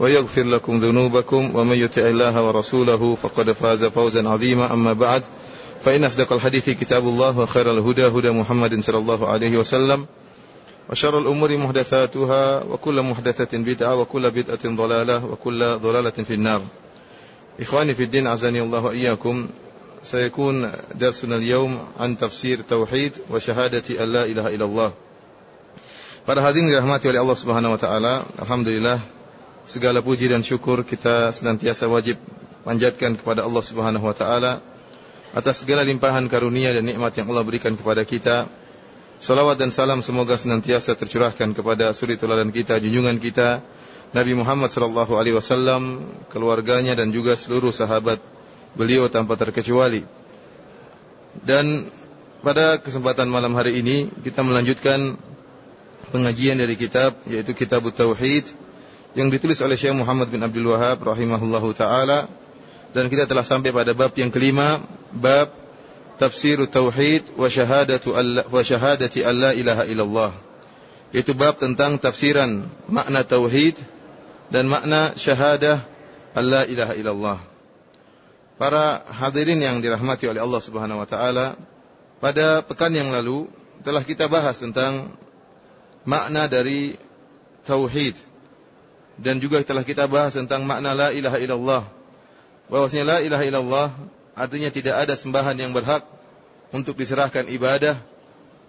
ويغفر لكم ذنوبكم ومن يطع الله ورسوله فقد فاز فوزا عظيما. أما بعد فإن أصدق الحديث كتاب الله وخير الهدى هدى محمد صلى الله عليه وسلم وشر الأمور محدثاتها وكل محدثة بدعة وكل بدعة ضلالة وكل ضلالة في النار. إخواني في الدين عزني الله وإياكم. سيكون درسنا اليوم عن تفسير توحيد وشهادة أن لا إله إلا الله. Para hadirin dirahmati oleh Allah Subhanahu wa taala, alhamdulillah segala puji dan syukur kita senantiasa wajib panjatkan kepada Allah Subhanahu wa taala atas segala limpahan karunia dan nikmat yang Allah berikan kepada kita. Salawat dan salam semoga senantiasa tercurahkan kepada suri teladan kita, junjungan kita Nabi Muhammad sallallahu alaihi wasallam, keluarganya dan juga seluruh sahabat beliau tanpa terkecuali. Dan pada kesempatan malam hari ini kita melanjutkan pengajian dari kitab yaitu Kitab Tauhid yang ditulis oleh Syekh Muhammad bin Abdul Wahab rahimahullahu taala. Dan kita telah sampai pada bab yang kelima bab tafsir tauhid wa syahadatu alla wa syahadati alla ilaha illallah. Yaitu bab tentang tafsiran makna tauhid dan makna syahadah alla ilaha illallah. Para hadirin yang dirahmati oleh Allah Subhanahu wa taala, pada pekan yang lalu telah kita bahas tentang makna dari tauhid dan juga telah kita bahas tentang makna la ilaha illallah. Bahwasanya la ilaha illallah artinya tidak ada sembahan yang berhak untuk diserahkan ibadah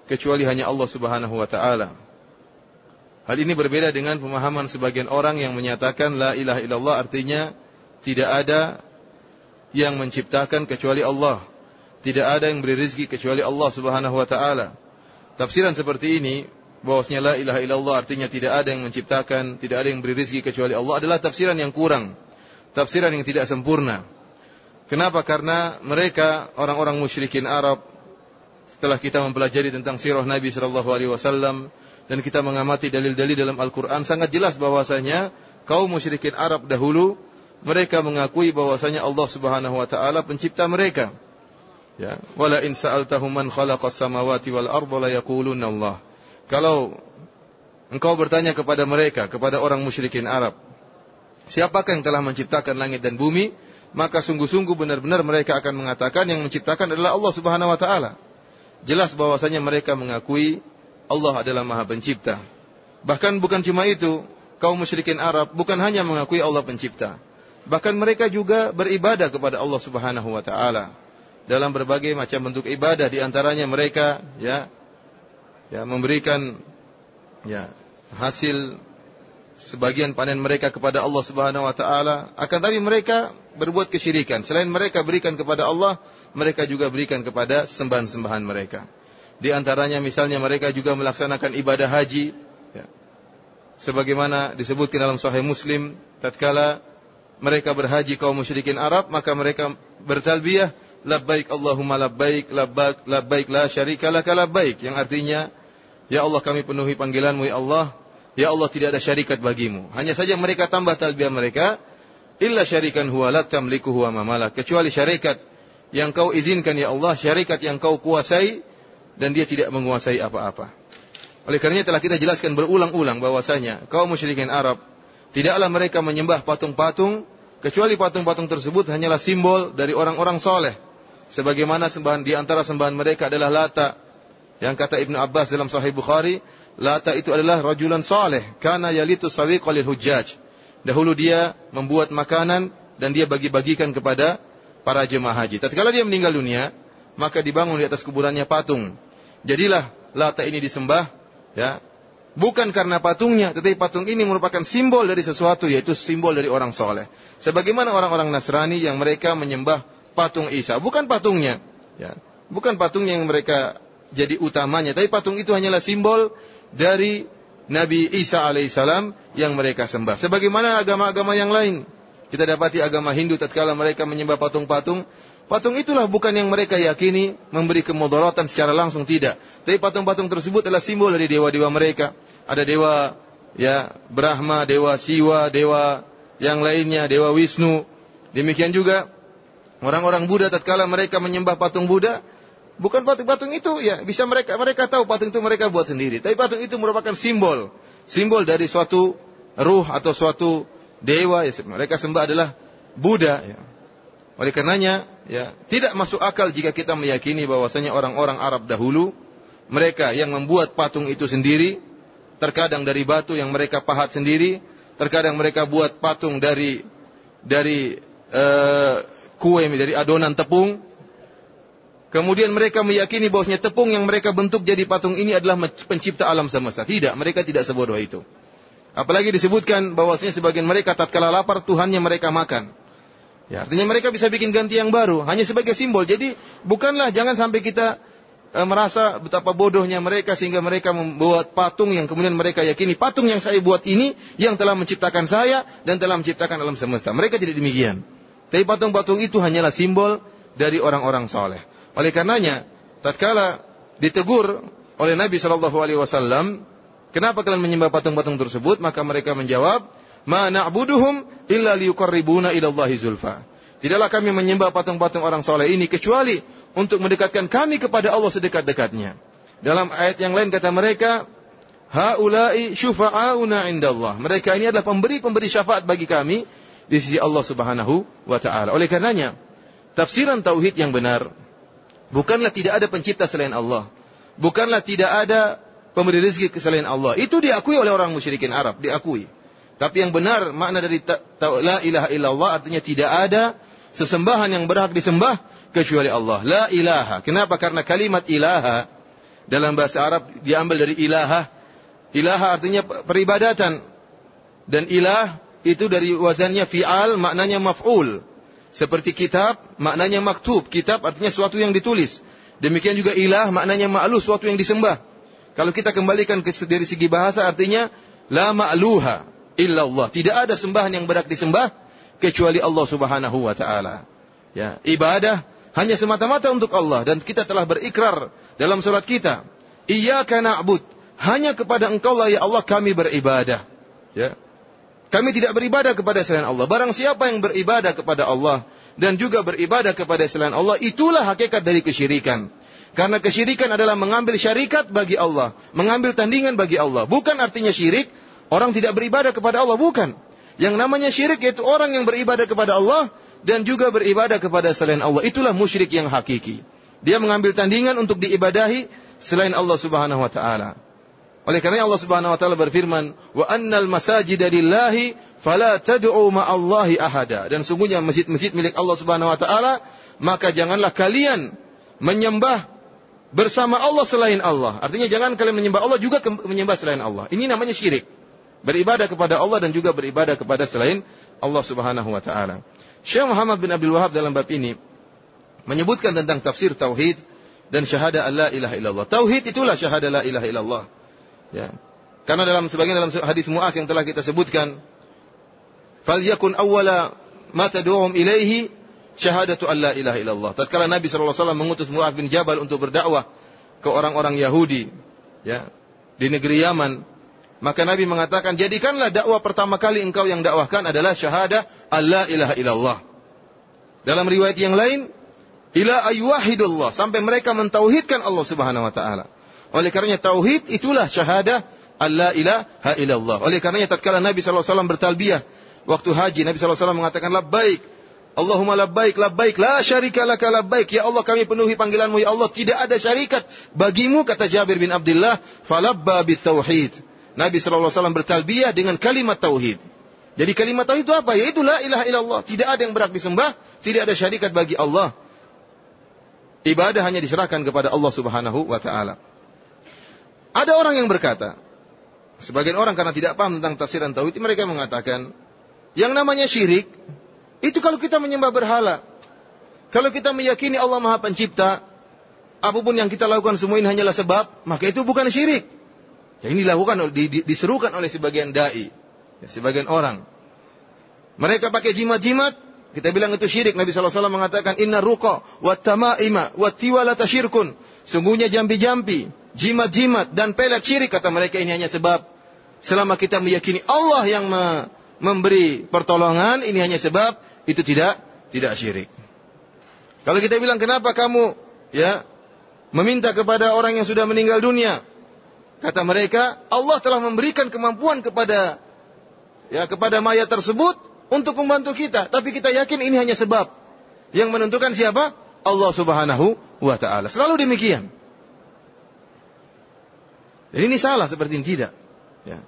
kecuali hanya Allah Subhanahu wa taala. Hal ini berbeda dengan pemahaman sebagian orang yang menyatakan la ilaha illallah artinya tidak ada yang menciptakan kecuali Allah. Tidak ada yang beri rezeki kecuali Allah Subhanahu wa taala. Tafsiran seperti ini bahwasanya la ilaha illallah artinya tidak ada yang menciptakan, tidak ada yang beri rezeki kecuali Allah adalah tafsiran yang kurang. Tafsiran yang tidak sempurna. Kenapa? Karena mereka orang-orang musyrikin Arab setelah kita mempelajari tentang sirah Nabi sallallahu alaihi wasallam dan kita mengamati dalil-dalil dalam Al-Qur'an sangat jelas bahwasanya kaum musyrikin Arab dahulu mereka mengakui bahwasanya Allah Subhanahu wa taala pencipta mereka. Ya, wala in sa'altahum man khalaqas samawati wal arda la yaquluna Allah. Kalau engkau bertanya kepada mereka, kepada orang musyrikin Arab, siapakah yang telah menciptakan langit dan bumi? Maka sungguh-sungguh benar-benar mereka akan mengatakan yang menciptakan adalah Allah Subhanahu wa taala. Jelas bahwasanya mereka mengakui Allah adalah Maha Pencipta. Bahkan bukan cuma itu, kaum musyrikin Arab bukan hanya mengakui Allah pencipta, bahkan mereka juga beribadah kepada Allah Subhanahu wa taala dalam berbagai macam bentuk ibadah di antaranya mereka ya ya memberikan ya hasil sebagian panen mereka kepada Allah Subhanahu wa taala. Akan tapi mereka berbuat kesyirikan. Selain mereka berikan kepada Allah mereka juga berikan kepada sembahan-sembahan mereka. Di antaranya misalnya mereka juga melaksanakan ibadah haji ya. sebagaimana disebutkan dalam sahih Muslim tatkala mereka berhaji kaum musyrikin Arab maka mereka bertalbiyah labbaik Allahumma labbaik labbaik labbaik la syarika laka labbaik. Yang artinya ya Allah kami penuhi panggilanmu ya Allah. Ya Allah tidak ada syarikat bagimu. Hanya saja mereka tambah talbiyah mereka. Illa syarikan huwa lak tamliku huwa mamalak kecuali syarikat yang kau izinkan ya Allah syarikat yang kau kuasai dan dia tidak menguasai apa-apa. Oleh karenanya telah kita jelaskan berulang-ulang bahwasanya kaum musyrikin Arab tidaklah mereka menyembah patung-patung kecuali patung-patung tersebut hanyalah simbol dari orang-orang soleh sebagaimana sembahan di antara sembahan mereka adalah Lata yang kata Ibnu Abbas dalam Sahih Bukhari Lata itu adalah rajulan soleh karena yalitu sawiqalil hujjaj Dahulu dia membuat makanan dan dia bagi-bagikan kepada para jemaah haji. Tatkala dia meninggal dunia, maka dibangun di atas kuburannya patung. Jadilah Lata ini disembah, ya, bukan karena patungnya, tetapi patung ini merupakan simbol dari sesuatu, yaitu simbol dari orang soleh. Sebagaimana orang-orang Nasrani yang mereka menyembah patung Isa, bukan patungnya, ya, bukan patungnya yang mereka jadi utamanya, tapi patung itu hanyalah simbol dari Nabi Isa alaihissalam yang mereka sembah. Sebagaimana agama-agama yang lain, kita dapati agama Hindu tatkala mereka menyembah patung-patung, patung itulah bukan yang mereka yakini memberi kemudaratan secara langsung tidak. Tapi patung-patung tersebut adalah simbol dari dewa-dewa mereka. Ada dewa ya Brahma, dewa Siwa, dewa yang lainnya, dewa Wisnu. Demikian juga orang-orang Buddha tatkala mereka menyembah patung Buddha, bukan patung-patung itu ya bisa mereka mereka tahu patung itu mereka buat sendiri. Tapi patung itu merupakan simbol, simbol dari suatu ruh atau suatu dewa ya, mereka sembah adalah Buddha ya. Oleh karenanya ya tidak masuk akal jika kita meyakini bahwasanya orang-orang Arab dahulu mereka yang membuat patung itu sendiri terkadang dari batu yang mereka pahat sendiri, terkadang mereka buat patung dari dari uh, kue dari adonan tepung. Kemudian mereka meyakini bahwasanya tepung yang mereka bentuk jadi patung ini adalah pencipta alam semesta. Tidak, mereka tidak sebodoh itu. Apalagi disebutkan bahwasanya sebagian mereka tatkala lapar Tuhannya mereka makan. Ya, artinya mereka bisa bikin ganti yang baru hanya sebagai simbol. Jadi bukanlah jangan sampai kita e, merasa betapa bodohnya mereka sehingga mereka membuat patung yang kemudian mereka yakini patung yang saya buat ini yang telah menciptakan saya dan telah menciptakan alam semesta. Mereka tidak demikian. Tapi patung-patung itu hanyalah simbol dari orang-orang soleh. Oleh karenanya, tatkala ditegur oleh Nabi Shallallahu Alaihi Wasallam Kenapa kalian menyembah patung-patung tersebut? Maka mereka menjawab, "Ma na'buduhum illa liyuqarribuna ila Allahi zulfa." Tidaklah kami menyembah patung-patung orang soleh ini kecuali untuk mendekatkan kami kepada Allah sedekat-dekatnya. Dalam ayat yang lain kata mereka, Haulai syufa'auna indallah. Mereka ini adalah pemberi-pemberi syafaat bagi kami di sisi Allah Subhanahu wa taala. Oleh karenanya, tafsiran tauhid yang benar bukanlah tidak ada pencipta selain Allah. Bukanlah tidak ada pemberi rezeki selain Allah. Itu diakui oleh orang musyrikin Arab, diakui. Tapi yang benar makna dari la ilaha illallah artinya tidak ada sesembahan yang berhak disembah kecuali Allah. La ilaha. Kenapa? Karena kalimat ilaha dalam bahasa Arab diambil dari ilaha. Ilaha artinya peribadatan. Dan ilah itu dari wazannya fi'al maknanya maf'ul. Seperti kitab maknanya maktub. Kitab artinya sesuatu yang ditulis. Demikian juga ilah maknanya ma'lu, sesuatu yang disembah. Kalau kita kembalikan ke dari segi bahasa artinya la ma'luha illa Allah. Tidak ada sembahan yang berhak disembah kecuali Allah Subhanahu wa taala. Ya, ibadah hanya semata-mata untuk Allah dan kita telah berikrar dalam surat kita, iyyaka na'bud, hanya kepada Engkau lah ya Allah kami beribadah. Ya. Kami tidak beribadah kepada selain Allah. Barang siapa yang beribadah kepada Allah dan juga beribadah kepada selain Allah, itulah hakikat dari kesyirikan. Karena kesyirikan adalah mengambil syarikat bagi Allah, mengambil tandingan bagi Allah. Bukan artinya syirik orang tidak beribadah kepada Allah, bukan. Yang namanya syirik yaitu orang yang beribadah kepada Allah dan juga beribadah kepada selain Allah. Itulah musyrik yang hakiki. Dia mengambil tandingan untuk diibadahi selain Allah Subhanahu wa taala. Oleh karena Allah Subhanahu wa taala berfirman, "Wa annal masajida lillahi fala tad'u ma'allahi ahada." Dan sungguhnya masjid-masjid milik Allah Subhanahu wa taala, maka janganlah kalian menyembah bersama Allah selain Allah. Artinya jangan kalian menyembah Allah juga menyembah selain Allah. Ini namanya syirik. Beribadah kepada Allah dan juga beribadah kepada selain Allah Subhanahu wa taala. Syekh Muhammad bin Abdul Wahab dalam bab ini menyebutkan tentang tafsir tauhid dan syahada la ilaha illallah. Tauhid itulah syahada la ilaha illallah. Ya. Karena dalam sebagian dalam hadis Muaz yang telah kita sebutkan, "Falyakun awwala ma tad'uhum ilaihi syahadatu an la ilaha illallah. Tatkala Nabi SAW mengutus Mu'ad bin Jabal untuk berdakwah ke orang-orang Yahudi, ya, di negeri Yaman, maka Nabi mengatakan, jadikanlah dakwah pertama kali engkau yang dakwahkan adalah syahadah Allah ilaha illallah. Dalam riwayat yang lain, ila ayyuhidullah. Sampai mereka mentauhidkan Allah subhanahu wa ta'ala. Oleh karenanya tauhid itulah syahadah Allah ilaha illallah. Oleh karenanya tatkala Nabi SAW bertalbiyah waktu haji, Nabi SAW mengatakan labbaik Allahumma labbaik labbaik la syarika laka labbaik. Ya Allah kami penuhi panggilanmu. Ya Allah tidak ada syarikat bagimu kata Jabir bin Abdullah falabba bitauhid. Nabi wasallam bertalbiyah dengan kalimat tauhid. Jadi kalimat tauhid itu apa? Yaitu la ilaha illallah. Tidak ada yang berhak disembah tidak ada syarikat bagi Allah. Ibadah hanya diserahkan kepada Allah Subhanahu wa taala. Ada orang yang berkata, sebagian orang karena tidak paham tentang tafsiran tauhid, mereka mengatakan, yang namanya syirik itu kalau kita menyembah berhala. Kalau kita meyakini Allah Maha Pencipta, apa pun yang kita lakukan semua ini hanyalah sebab, maka itu bukan syirik. Yang ini dilakukan diserukan oleh sebagian dai, ya, sebagian orang. Mereka pakai jimat-jimat, kita bilang itu syirik. Nabi SAW mengatakan, Inna ruqa wa tamaima wa tiwalata syirkun. Sungguhnya jambi-jambi, jimat-jimat, dan pelet syirik. Kata mereka ini hanya sebab. Selama kita meyakini Allah yang me memberi pertolongan, ini hanya sebab. Itu tidak tidak syirik. Kalau kita bilang, kenapa kamu ya meminta kepada orang yang sudah meninggal dunia? Kata mereka, Allah telah memberikan kemampuan kepada ya kepada mayat tersebut untuk membantu kita. Tapi kita yakin ini hanya sebab. Yang menentukan siapa? Allah subhanahu wa ta'ala. Selalu demikian. Dan ini salah seperti ini tidak. Ya.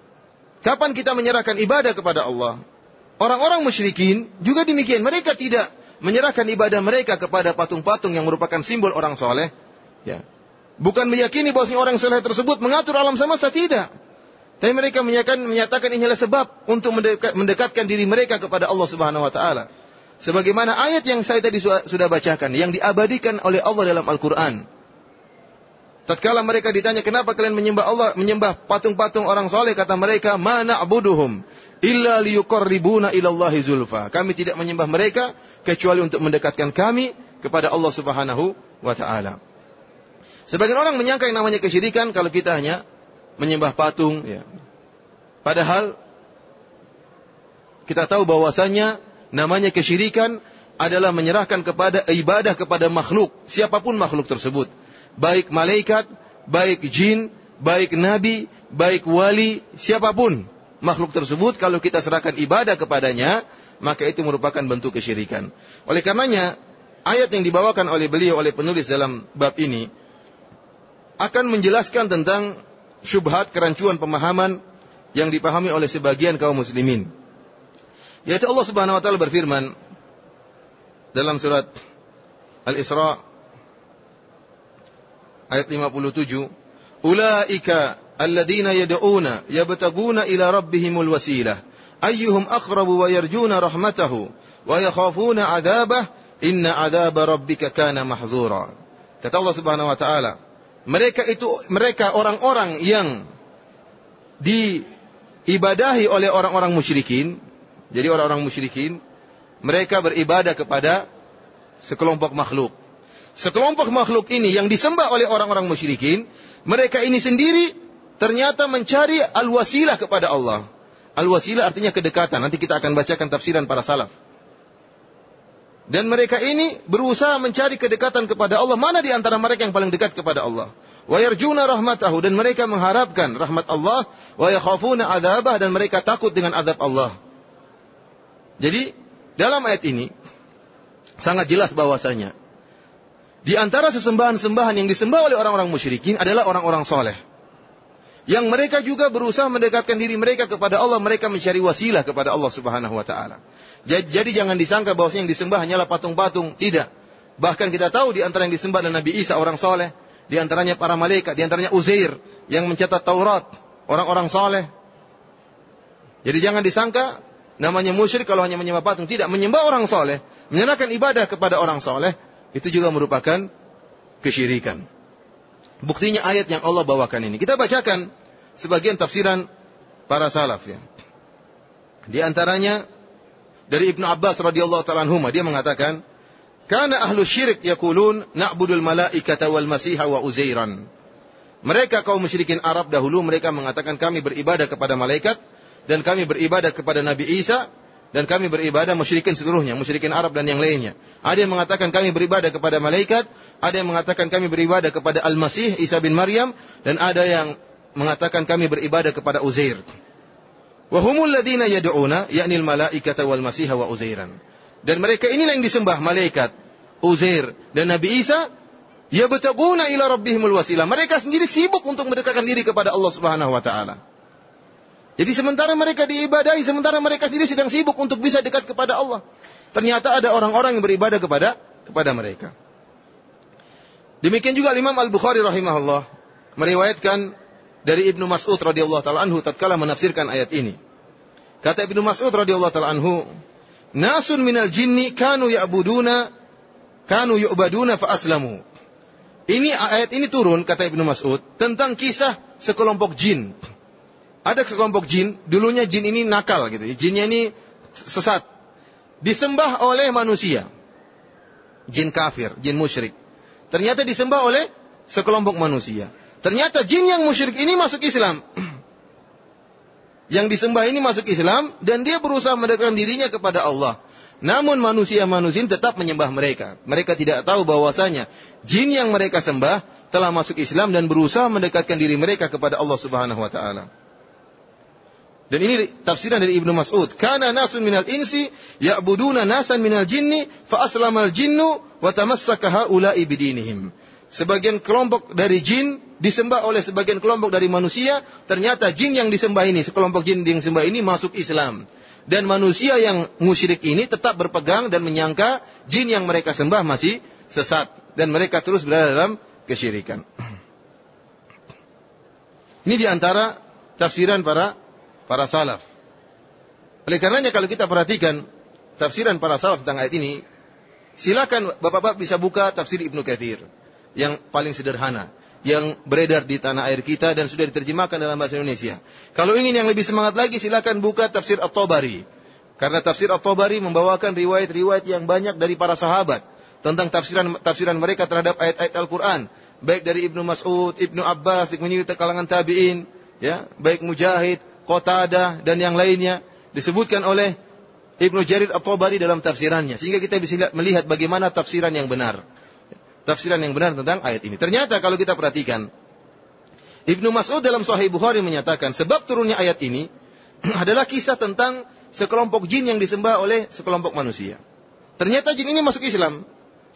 Kapan kita menyerahkan ibadah kepada Allah? Orang-orang musyrikin juga demikian. Mereka tidak menyerahkan ibadah mereka kepada patung-patung yang merupakan simbol orang soleh. Ya. Bukan meyakini bahwa orang soleh tersebut mengatur alam semesta, tidak. Tapi mereka menyatakan, menyatakan ini adalah sebab untuk mendekat, mendekatkan diri mereka kepada Allah Subhanahu wa taala. Sebagaimana ayat yang saya tadi sudah bacakan yang diabadikan oleh Allah dalam Al-Qur'an. Tatkala mereka ditanya kenapa kalian menyembah Allah, menyembah patung-patung orang soleh, kata mereka, mana abuduhum illa liyuqarribuna ilallahi zulfa. Kami tidak menyembah mereka kecuali untuk mendekatkan kami kepada Allah Subhanahu wa taala. Sebagian orang menyangka yang namanya kesyirikan kalau kita hanya menyembah patung. Ya. Padahal kita tahu bahwasanya namanya kesyirikan adalah menyerahkan kepada ibadah kepada makhluk, siapa pun makhluk tersebut, baik malaikat, baik jin, baik nabi, baik wali, siapa pun makhluk tersebut kalau kita serahkan ibadah kepadanya, maka itu merupakan bentuk kesyirikan. Oleh karenanya, ayat yang dibawakan oleh beliau oleh penulis dalam bab ini akan menjelaskan tentang syubhat kerancuan pemahaman yang dipahami oleh sebagian kaum muslimin. Yaitu Allah Subhanahu wa taala berfirman dalam surat Al-Isra ayat 57, "Ulaika alladziina yad'una yabtaguna ila rabbihimul wasilah ayyuhum aqrabu wa yarjuna rahmatahu wa yakhafuna 'adzabah inna 'adzaba rabbika kana mahdzura." Kata Allah Subhanahu wa taala, mereka itu mereka orang-orang yang diibadahi oleh orang-orang musyrikin. Jadi orang-orang musyrikin mereka beribadah kepada sekelompok makhluk. Sekelompok makhluk ini yang disembah oleh orang-orang musyrikin, mereka ini sendiri ternyata mencari al-wasilah kepada Allah. Al-wasilah artinya kedekatan. Nanti kita akan bacakan tafsiran para salaf. Dan mereka ini berusaha mencari kedekatan kepada Allah. Mana di antara mereka yang paling dekat kepada Allah? Wa yarjuna rahmatahu dan mereka mengharapkan rahmat Allah wa yakhafuna adzabah dan mereka takut dengan azab Allah. Jadi dalam ayat ini sangat jelas bahwasanya di antara sesembahan-sembahan yang disembah oleh orang-orang musyrikin adalah orang-orang soleh. Yang mereka juga berusaha mendekatkan diri mereka kepada Allah, mereka mencari wasilah kepada Allah Subhanahu wa taala. Jadi, jangan disangka bahwa yang disembah hanyalah patung-patung. Tidak. Bahkan kita tahu di antara yang disembah adalah Nabi Isa orang soleh. Di antaranya para malaikat. Di antaranya Uzair yang mencatat Taurat. Orang-orang soleh. Jadi jangan disangka namanya musyrik kalau hanya menyembah patung. Tidak. Menyembah orang soleh. Menyerahkan ibadah kepada orang soleh. Itu juga merupakan kesyirikan. Buktinya ayat yang Allah bawakan ini. Kita bacakan sebagian tafsiran para salaf ya. Di antaranya dari Ibnu Abbas radhiyallahu taala anhu dia mengatakan karena ahlu syirik yaqulun na'budul malaikata wal masiha wa uzairan. Mereka kaum musyrikin Arab dahulu mereka mengatakan kami beribadah kepada malaikat dan kami beribadah kepada Nabi Isa dan kami beribadah musyrikin seluruhnya, musyrikin Arab dan yang lainnya. Ada yang mengatakan kami beribadah kepada malaikat, ada yang mengatakan kami beribadah kepada Al-Masih Isa bin Maryam dan ada yang mengatakan kami beribadah kepada Uzair. Wahumul ladina yad'una yakni al-malaikata wal masiha wa uzairan. Dan mereka inilah yang disembah malaikat, Uzair dan Nabi Isa yabtaguna ila rabbihimul wasilah. Mereka sendiri sibuk untuk mendekatkan diri kepada Allah Subhanahu wa taala. Jadi sementara mereka diibadahi, sementara mereka sendiri sedang sibuk untuk bisa dekat kepada Allah. Ternyata ada orang-orang yang beribadah kepada kepada mereka. Demikian juga Imam Al-Bukhari rahimahullah meriwayatkan dari Ibnu Mas'ud radhiyallahu taala anhu tatkala menafsirkan ayat ini. Kata Ibnu Mas'ud radhiyallahu taala anhu, "Nasun minal jinni kanu ya'buduna kanu yu'baduna fa aslamu." Ini ayat ini turun kata Ibnu Mas'ud tentang kisah sekelompok jin. Ada sekelompok jin, dulunya jin ini nakal gitu. Jinnya ini sesat. Disembah oleh manusia. Jin kafir, jin musyrik. Ternyata disembah oleh sekelompok manusia. Ternyata jin yang musyrik ini masuk Islam. yang disembah ini masuk Islam dan dia berusaha mendekatkan dirinya kepada Allah. Namun manusia-manusia tetap menyembah mereka. Mereka tidak tahu bahwasanya jin yang mereka sembah telah masuk Islam dan berusaha mendekatkan diri mereka kepada Allah Subhanahu wa taala. Dan ini tafsiran dari Ibnu Mas'ud. Kana nasun minal insi ya'buduna nasan minal jinni fa aslamal jinnu wa tamassaka haula'i bidinihim. Sebagian kelompok dari jin disembah oleh sebagian kelompok dari manusia, ternyata jin yang disembah ini, sekelompok jin yang disembah ini masuk Islam. Dan manusia yang musyrik ini tetap berpegang dan menyangka jin yang mereka sembah masih sesat dan mereka terus berada dalam kesyirikan. Ini di antara tafsiran para para salaf. Oleh karenanya kalau kita perhatikan tafsiran para salaf tentang ayat ini, silakan Bapak-bapak bisa buka tafsir Ibnu Katsir yang paling sederhana yang beredar di tanah air kita dan sudah diterjemahkan dalam bahasa Indonesia. Kalau ingin yang lebih semangat lagi silakan buka tafsir At-Tabari. Karena tafsir At-Tabari membawakan riwayat-riwayat yang banyak dari para sahabat tentang tafsiran tafsiran mereka terhadap ayat-ayat Al-Qur'an, baik dari Ibnu Mas'ud, Ibnu Abbas, dari kalangan tabi'in, ya, baik Mujahid, Qatadah dan yang lainnya disebutkan oleh Ibnu Jarir At-Tabari dalam tafsirannya sehingga kita bisa melihat bagaimana tafsiran yang benar. Tafsiran yang benar tentang ayat ini. Ternyata kalau kita perhatikan Ibnu Mas'ud dalam Sahih Bukhari menyatakan sebab turunnya ayat ini adalah kisah tentang sekelompok jin yang disembah oleh sekelompok manusia. Ternyata jin ini masuk Islam.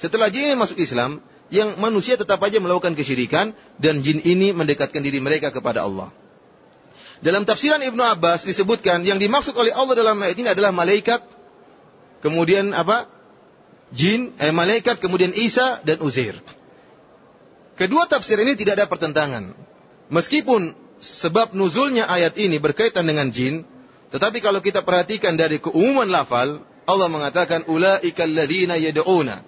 Setelah jin ini masuk Islam, yang manusia tetap aja melakukan kesyirikan dan jin ini mendekatkan diri mereka kepada Allah. Dalam tafsiran Ibnu Abbas disebutkan yang dimaksud oleh Allah dalam ayat ini adalah malaikat, kemudian apa? Jin, eh, malaikat, kemudian Isa dan Uzair. Kedua tafsir ini tidak ada pertentangan. Meskipun sebab nuzulnya ayat ini berkaitan dengan jin, tetapi kalau kita perhatikan dari keumuman lafal, Allah mengatakan ulaikal ladzina yad'una.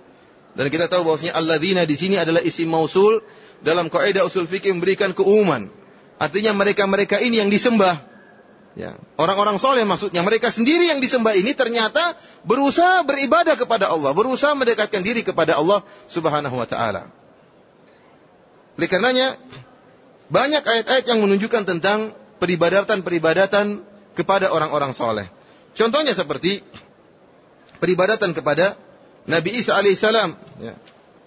Dan kita tahu bahwasanya alladzina di sini adalah isim mausul dalam kaidah usul fikih memberikan keumuman. Artinya mereka-mereka ini yang disembah. Ya, orang-orang soleh maksudnya mereka sendiri yang disembah ini ternyata berusaha beribadah kepada Allah, berusaha mendekatkan diri kepada Allah Subhanahu wa taala. Oleh karenanya banyak ayat-ayat yang menunjukkan tentang peribadatan-peribadatan kepada orang-orang soleh. Contohnya seperti peribadatan kepada Nabi Isa alaihissalam. Ya.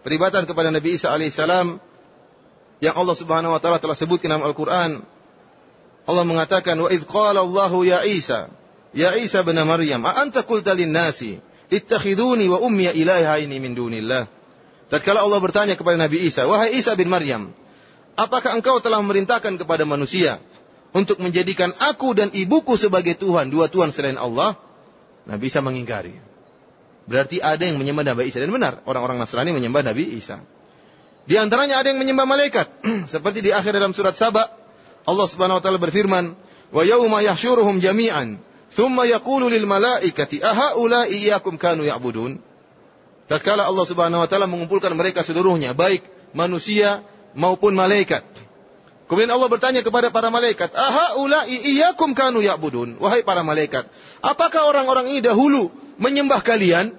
Peribadatan kepada Nabi Isa alaihissalam yang Allah Subhanahu wa taala telah sebutkan dalam Al-Qur'an. Allah mengatakan wa idz qala Allah ya Isa ya Isa bin Maryam a anta qulta lin nasi ittakhiduni wa ummi ilahaini min dunillah. Tatkala Allah bertanya kepada Nabi Isa, wahai Isa bin Maryam, apakah engkau telah memerintahkan kepada manusia untuk menjadikan aku dan ibuku sebagai Tuhan, dua Tuhan selain Allah? Nabi Isa mengingkari. Berarti ada yang menyembah Nabi Isa dan benar orang-orang Nasrani menyembah Nabi Isa. Di antaranya ada yang menyembah malaikat. Seperti di akhir dalam surat Saba, Allah Subhanahu wa taala berfirman, "Wa yauma yahsyuruhum jami'an, thumma yaqulu lil malaikati ahaula iyyakum kanu ya'budun?" Tatkala Allah Subhanahu wa taala mengumpulkan mereka seluruhnya, baik manusia maupun malaikat. Kemudian Allah bertanya kepada para malaikat, "Ahaula iyyakum kanu ya'budun?" Wahai para malaikat, apakah orang-orang ini dahulu menyembah kalian?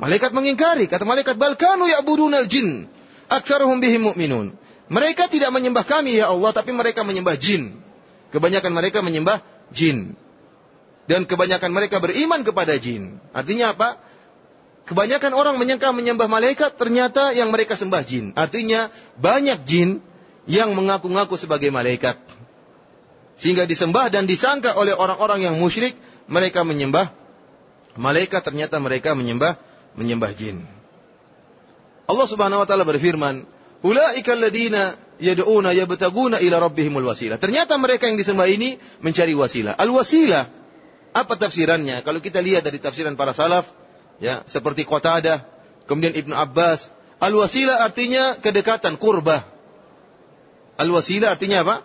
Malaikat mengingkari, kata malaikat, "Bal kanu ya'budunal jin." Aksaruhum bihim mu'minun. Mereka tidak menyembah kami ya Allah, tapi mereka menyembah jin. Kebanyakan mereka menyembah jin. Dan kebanyakan mereka beriman kepada jin. Artinya apa? Kebanyakan orang menyangka menyembah malaikat, ternyata yang mereka sembah jin. Artinya banyak jin yang mengaku-ngaku sebagai malaikat. Sehingga disembah dan disangka oleh orang-orang yang musyrik, mereka menyembah malaikat, ternyata mereka menyembah menyembah jin. Allah Subhanahu wa taala berfirman, "Ulaika alladziina yad'una yabtaguna ila rabbihimul wasilah." Ternyata mereka yang disembah ini mencari wasilah. Al-wasilah apa tafsirannya? Kalau kita lihat dari tafsiran para salaf, ya, seperti Qatadah, kemudian Ibnu Abbas, Al-wasilah artinya kedekatan, kurbah. Al-wasilah artinya apa?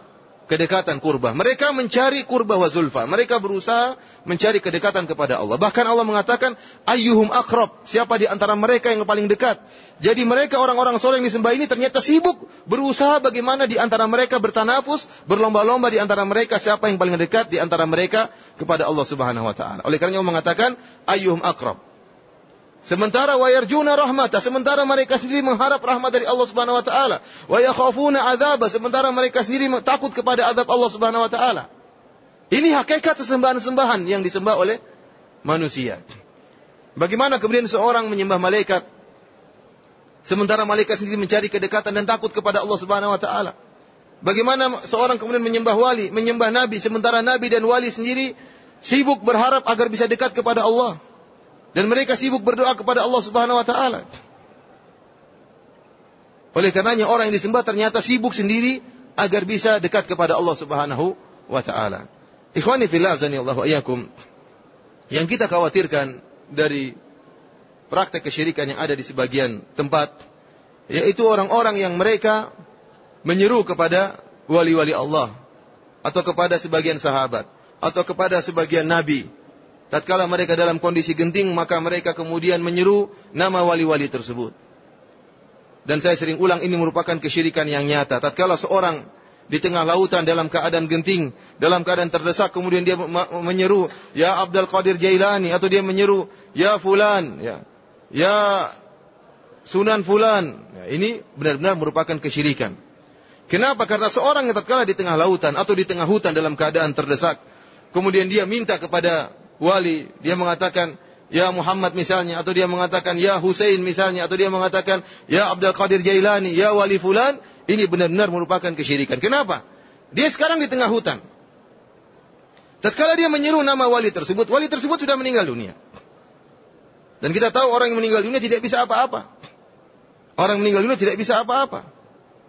Kedekatan kurbah. Mereka mencari kurbah wa zulfa. Mereka berusaha mencari kedekatan kepada Allah. Bahkan Allah mengatakan, ayyuhum akrab. Siapa di antara mereka yang paling dekat. Jadi mereka orang-orang soleh yang disembah ini ternyata sibuk berusaha bagaimana di antara mereka bertanafus, berlomba-lomba di antara mereka siapa yang paling dekat di antara mereka kepada Allah Subhanahu wa taala. Oleh karena Allah mengatakan ayyuhum akrab. Sementara wayarjuna rahmatah, sementara mereka sendiri mengharap rahmat dari Allah Subhanahu wa taala. Wa yakhafuna adzab, sementara mereka sendiri takut kepada azab Allah Subhanahu wa taala. Ini hakikat sembahan-sembahan yang disembah oleh manusia. Bagaimana kemudian seorang menyembah malaikat sementara malaikat sendiri mencari kedekatan dan takut kepada Allah Subhanahu wa taala? Bagaimana seorang kemudian menyembah wali, menyembah nabi sementara nabi dan wali sendiri sibuk berharap agar bisa dekat kepada Allah? Dan mereka sibuk berdoa kepada Allah Subhanahu wa taala. Oleh karenanya orang yang disembah ternyata sibuk sendiri agar bisa dekat kepada Allah Subhanahu wa taala. Ikhwani fillah. Yang kita khawatirkan dari praktek kesyirikan yang ada di sebagian tempat yaitu orang-orang yang mereka menyeru kepada wali-wali Allah atau kepada sebagian sahabat atau kepada sebagian nabi tatkala mereka dalam kondisi genting maka mereka kemudian menyeru nama wali-wali tersebut. Dan saya sering ulang ini merupakan kesyirikan yang nyata. Tatkala seorang di tengah lautan dalam keadaan genting, dalam keadaan terdesak kemudian dia menyeru ya Abdul Qadir Jailani atau dia menyeru ya fulan ya ya Sunan fulan. Ya, ini benar-benar merupakan kesyirikan. Kenapa? Karena seorang yang tatkala di tengah lautan atau di tengah hutan dalam keadaan terdesak, kemudian dia minta kepada wali, dia mengatakan ya Muhammad misalnya atau dia mengatakan ya Hussein misalnya atau dia mengatakan ya Abdul Qadir Jailani, ya wali fulan, ini benar-benar merupakan kesyirikan. Kenapa? Dia sekarang di tengah hutan. Tatkala dia menyeru nama wali tersebut, wali tersebut sudah meninggal dunia. Dan kita tahu orang yang meninggal dunia tidak bisa apa-apa. Orang meninggal dunia tidak bisa apa-apa.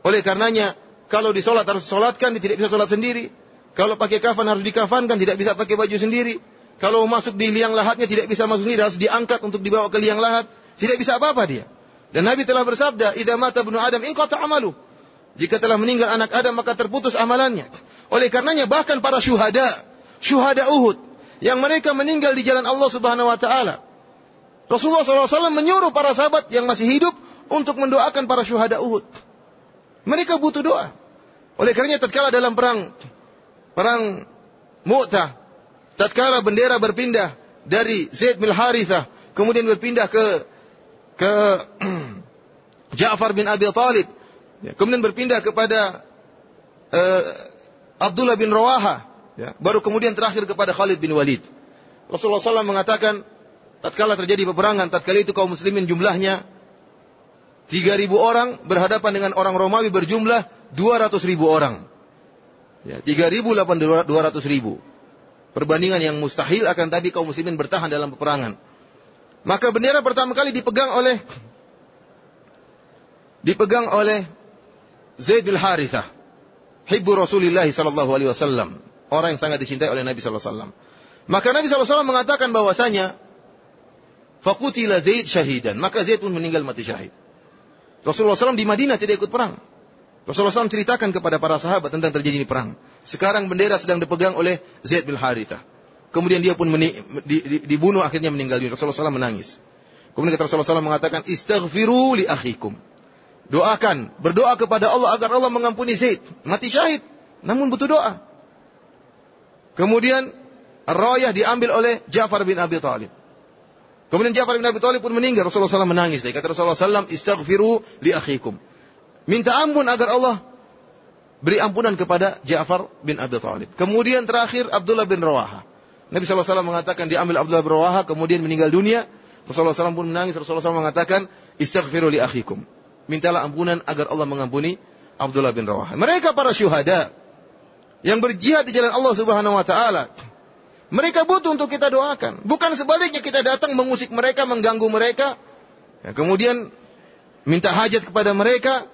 Oleh karenanya, kalau disolat harus disolatkan, dia tidak bisa solat sendiri. Kalau pakai kafan harus dikafankan, tidak bisa pakai baju sendiri. Kalau masuk di liang lahatnya tidak bisa masuk sendiri, harus diangkat untuk dibawa ke liang lahat. Tidak bisa apa-apa dia. Dan Nabi telah bersabda, "Idza mata ibnu Adam in qata amalu." Jika telah meninggal anak Adam maka terputus amalannya. Oleh karenanya bahkan para syuhada, syuhada Uhud yang mereka meninggal di jalan Allah Subhanahu wa taala. Rasulullah SAW menyuruh para sahabat yang masih hidup untuk mendoakan para syuhada Uhud. Mereka butuh doa. Oleh karenanya tatkala dalam perang perang Mu'tah tatkala bendera berpindah dari Zaid bin Harithah kemudian berpindah ke ke Ja'far bin Abi Talib ya, kemudian berpindah kepada uh, Abdullah bin Rawaha ya, baru kemudian terakhir kepada Khalid bin Walid. Rasulullah SAW mengatakan tatkala terjadi peperangan tatkala itu kaum muslimin jumlahnya 3000 orang berhadapan dengan orang Romawi berjumlah 200.000 orang. Ya, 3000 lawan 200.000 Perbandingan yang mustahil akan tapi kaum muslimin bertahan dalam peperangan. Maka bendera pertama kali dipegang oleh dipegang oleh Zaid bin Harithah. Hibbu Rasulullah sallallahu alaihi wasallam. Orang yang sangat dicintai oleh Nabi sallallahu alaihi wasallam. Maka Nabi sallallahu alaihi wasallam mengatakan bahwasanya Fakutila Zaid syahidan. Maka Zaid pun meninggal mati syahid. Rasulullah SAW di Madinah tidak ikut perang. Rasulullah SAW ceritakan kepada para sahabat tentang terjadi perang. Sekarang bendera sedang dipegang oleh Zaid bin Harithah. Kemudian dia pun meni, di, di, dibunuh akhirnya meninggal dunia. Rasulullah SAW menangis. Kemudian kata Rasulullah SAW mengatakan, Istaghfiru li akhikum. Doakan, berdoa kepada Allah agar Allah mengampuni Zaid. Mati syahid, namun butuh doa. Kemudian, Ar-Rayah diambil oleh Ja'far bin Abi Talib. Kemudian Ja'far bin Abi Talib pun meninggal. Rasulullah SAW menangis. Kata Rasulullah SAW, Istaghfiru li akhikum. Minta ampun agar Allah beri ampunan kepada Ja'far bin Abi Thalib. Kemudian terakhir Abdullah bin Rawaha. Nabi SAW mengatakan diambil Abdullah bin Rawaha kemudian meninggal dunia. Rasulullah SAW pun menangis. Rasulullah SAW mengatakan istighfiru li akhikum. Mintalah ampunan agar Allah mengampuni Abdullah bin Rawaha. Mereka para syuhada yang berjihad di jalan Allah Subhanahu wa taala. Mereka butuh untuk kita doakan. Bukan sebaliknya kita datang mengusik mereka, mengganggu mereka. Ya, kemudian minta hajat kepada mereka,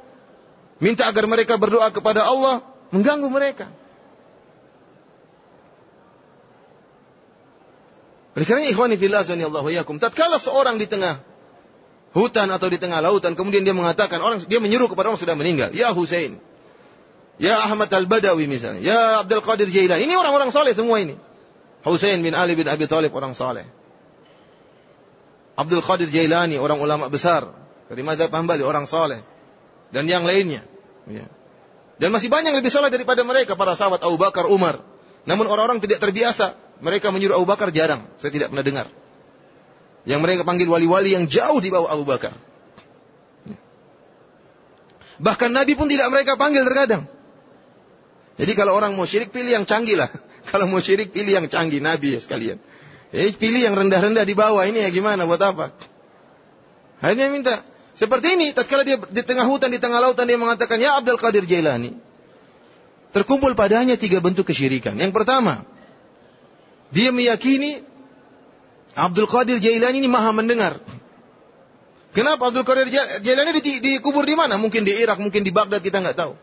minta agar mereka berdoa kepada Allah, mengganggu mereka. Oleh karena ikhwani fillah Allah yakum, tatkala seorang di tengah hutan atau di tengah lautan kemudian dia mengatakan orang dia menyuruh kepada orang sudah meninggal, "Ya Husain, ya Ahmad Al-Badawi misalnya, ya Abdul Qadir Jailani." Ini orang-orang soleh semua ini. Husain bin Ali bin Abi Thalib orang soleh. Abdul Qadir Jailani orang ulama besar dari mazhab Hambali orang soleh dan yang lainnya. Ya. Dan masih banyak yang lebih soleh daripada mereka para sahabat Abu Bakar, Umar. Namun orang-orang tidak terbiasa. Mereka menyuruh Abu Bakar jarang. Saya tidak pernah dengar. Yang mereka panggil wali-wali yang jauh di bawah Abu Bakar. Bahkan Nabi pun tidak mereka panggil terkadang. Jadi kalau orang mau syirik pilih yang canggih lah. Kalau mau syirik pilih yang canggih Nabi ya sekalian. Eh, pilih yang rendah-rendah di bawah ini ya gimana buat apa? Hanya minta seperti ini tatkala dia di tengah hutan di tengah lautan dia mengatakan ya Abdul Qadir Jailani. Terkumpul padanya tiga bentuk kesyirikan. Yang pertama, dia meyakini Abdul Qadir Jailani ini maha mendengar. Kenapa Abdul Qadir Jailani dikubur di mana? Mungkin di Irak, mungkin di Baghdad, kita nggak tahu.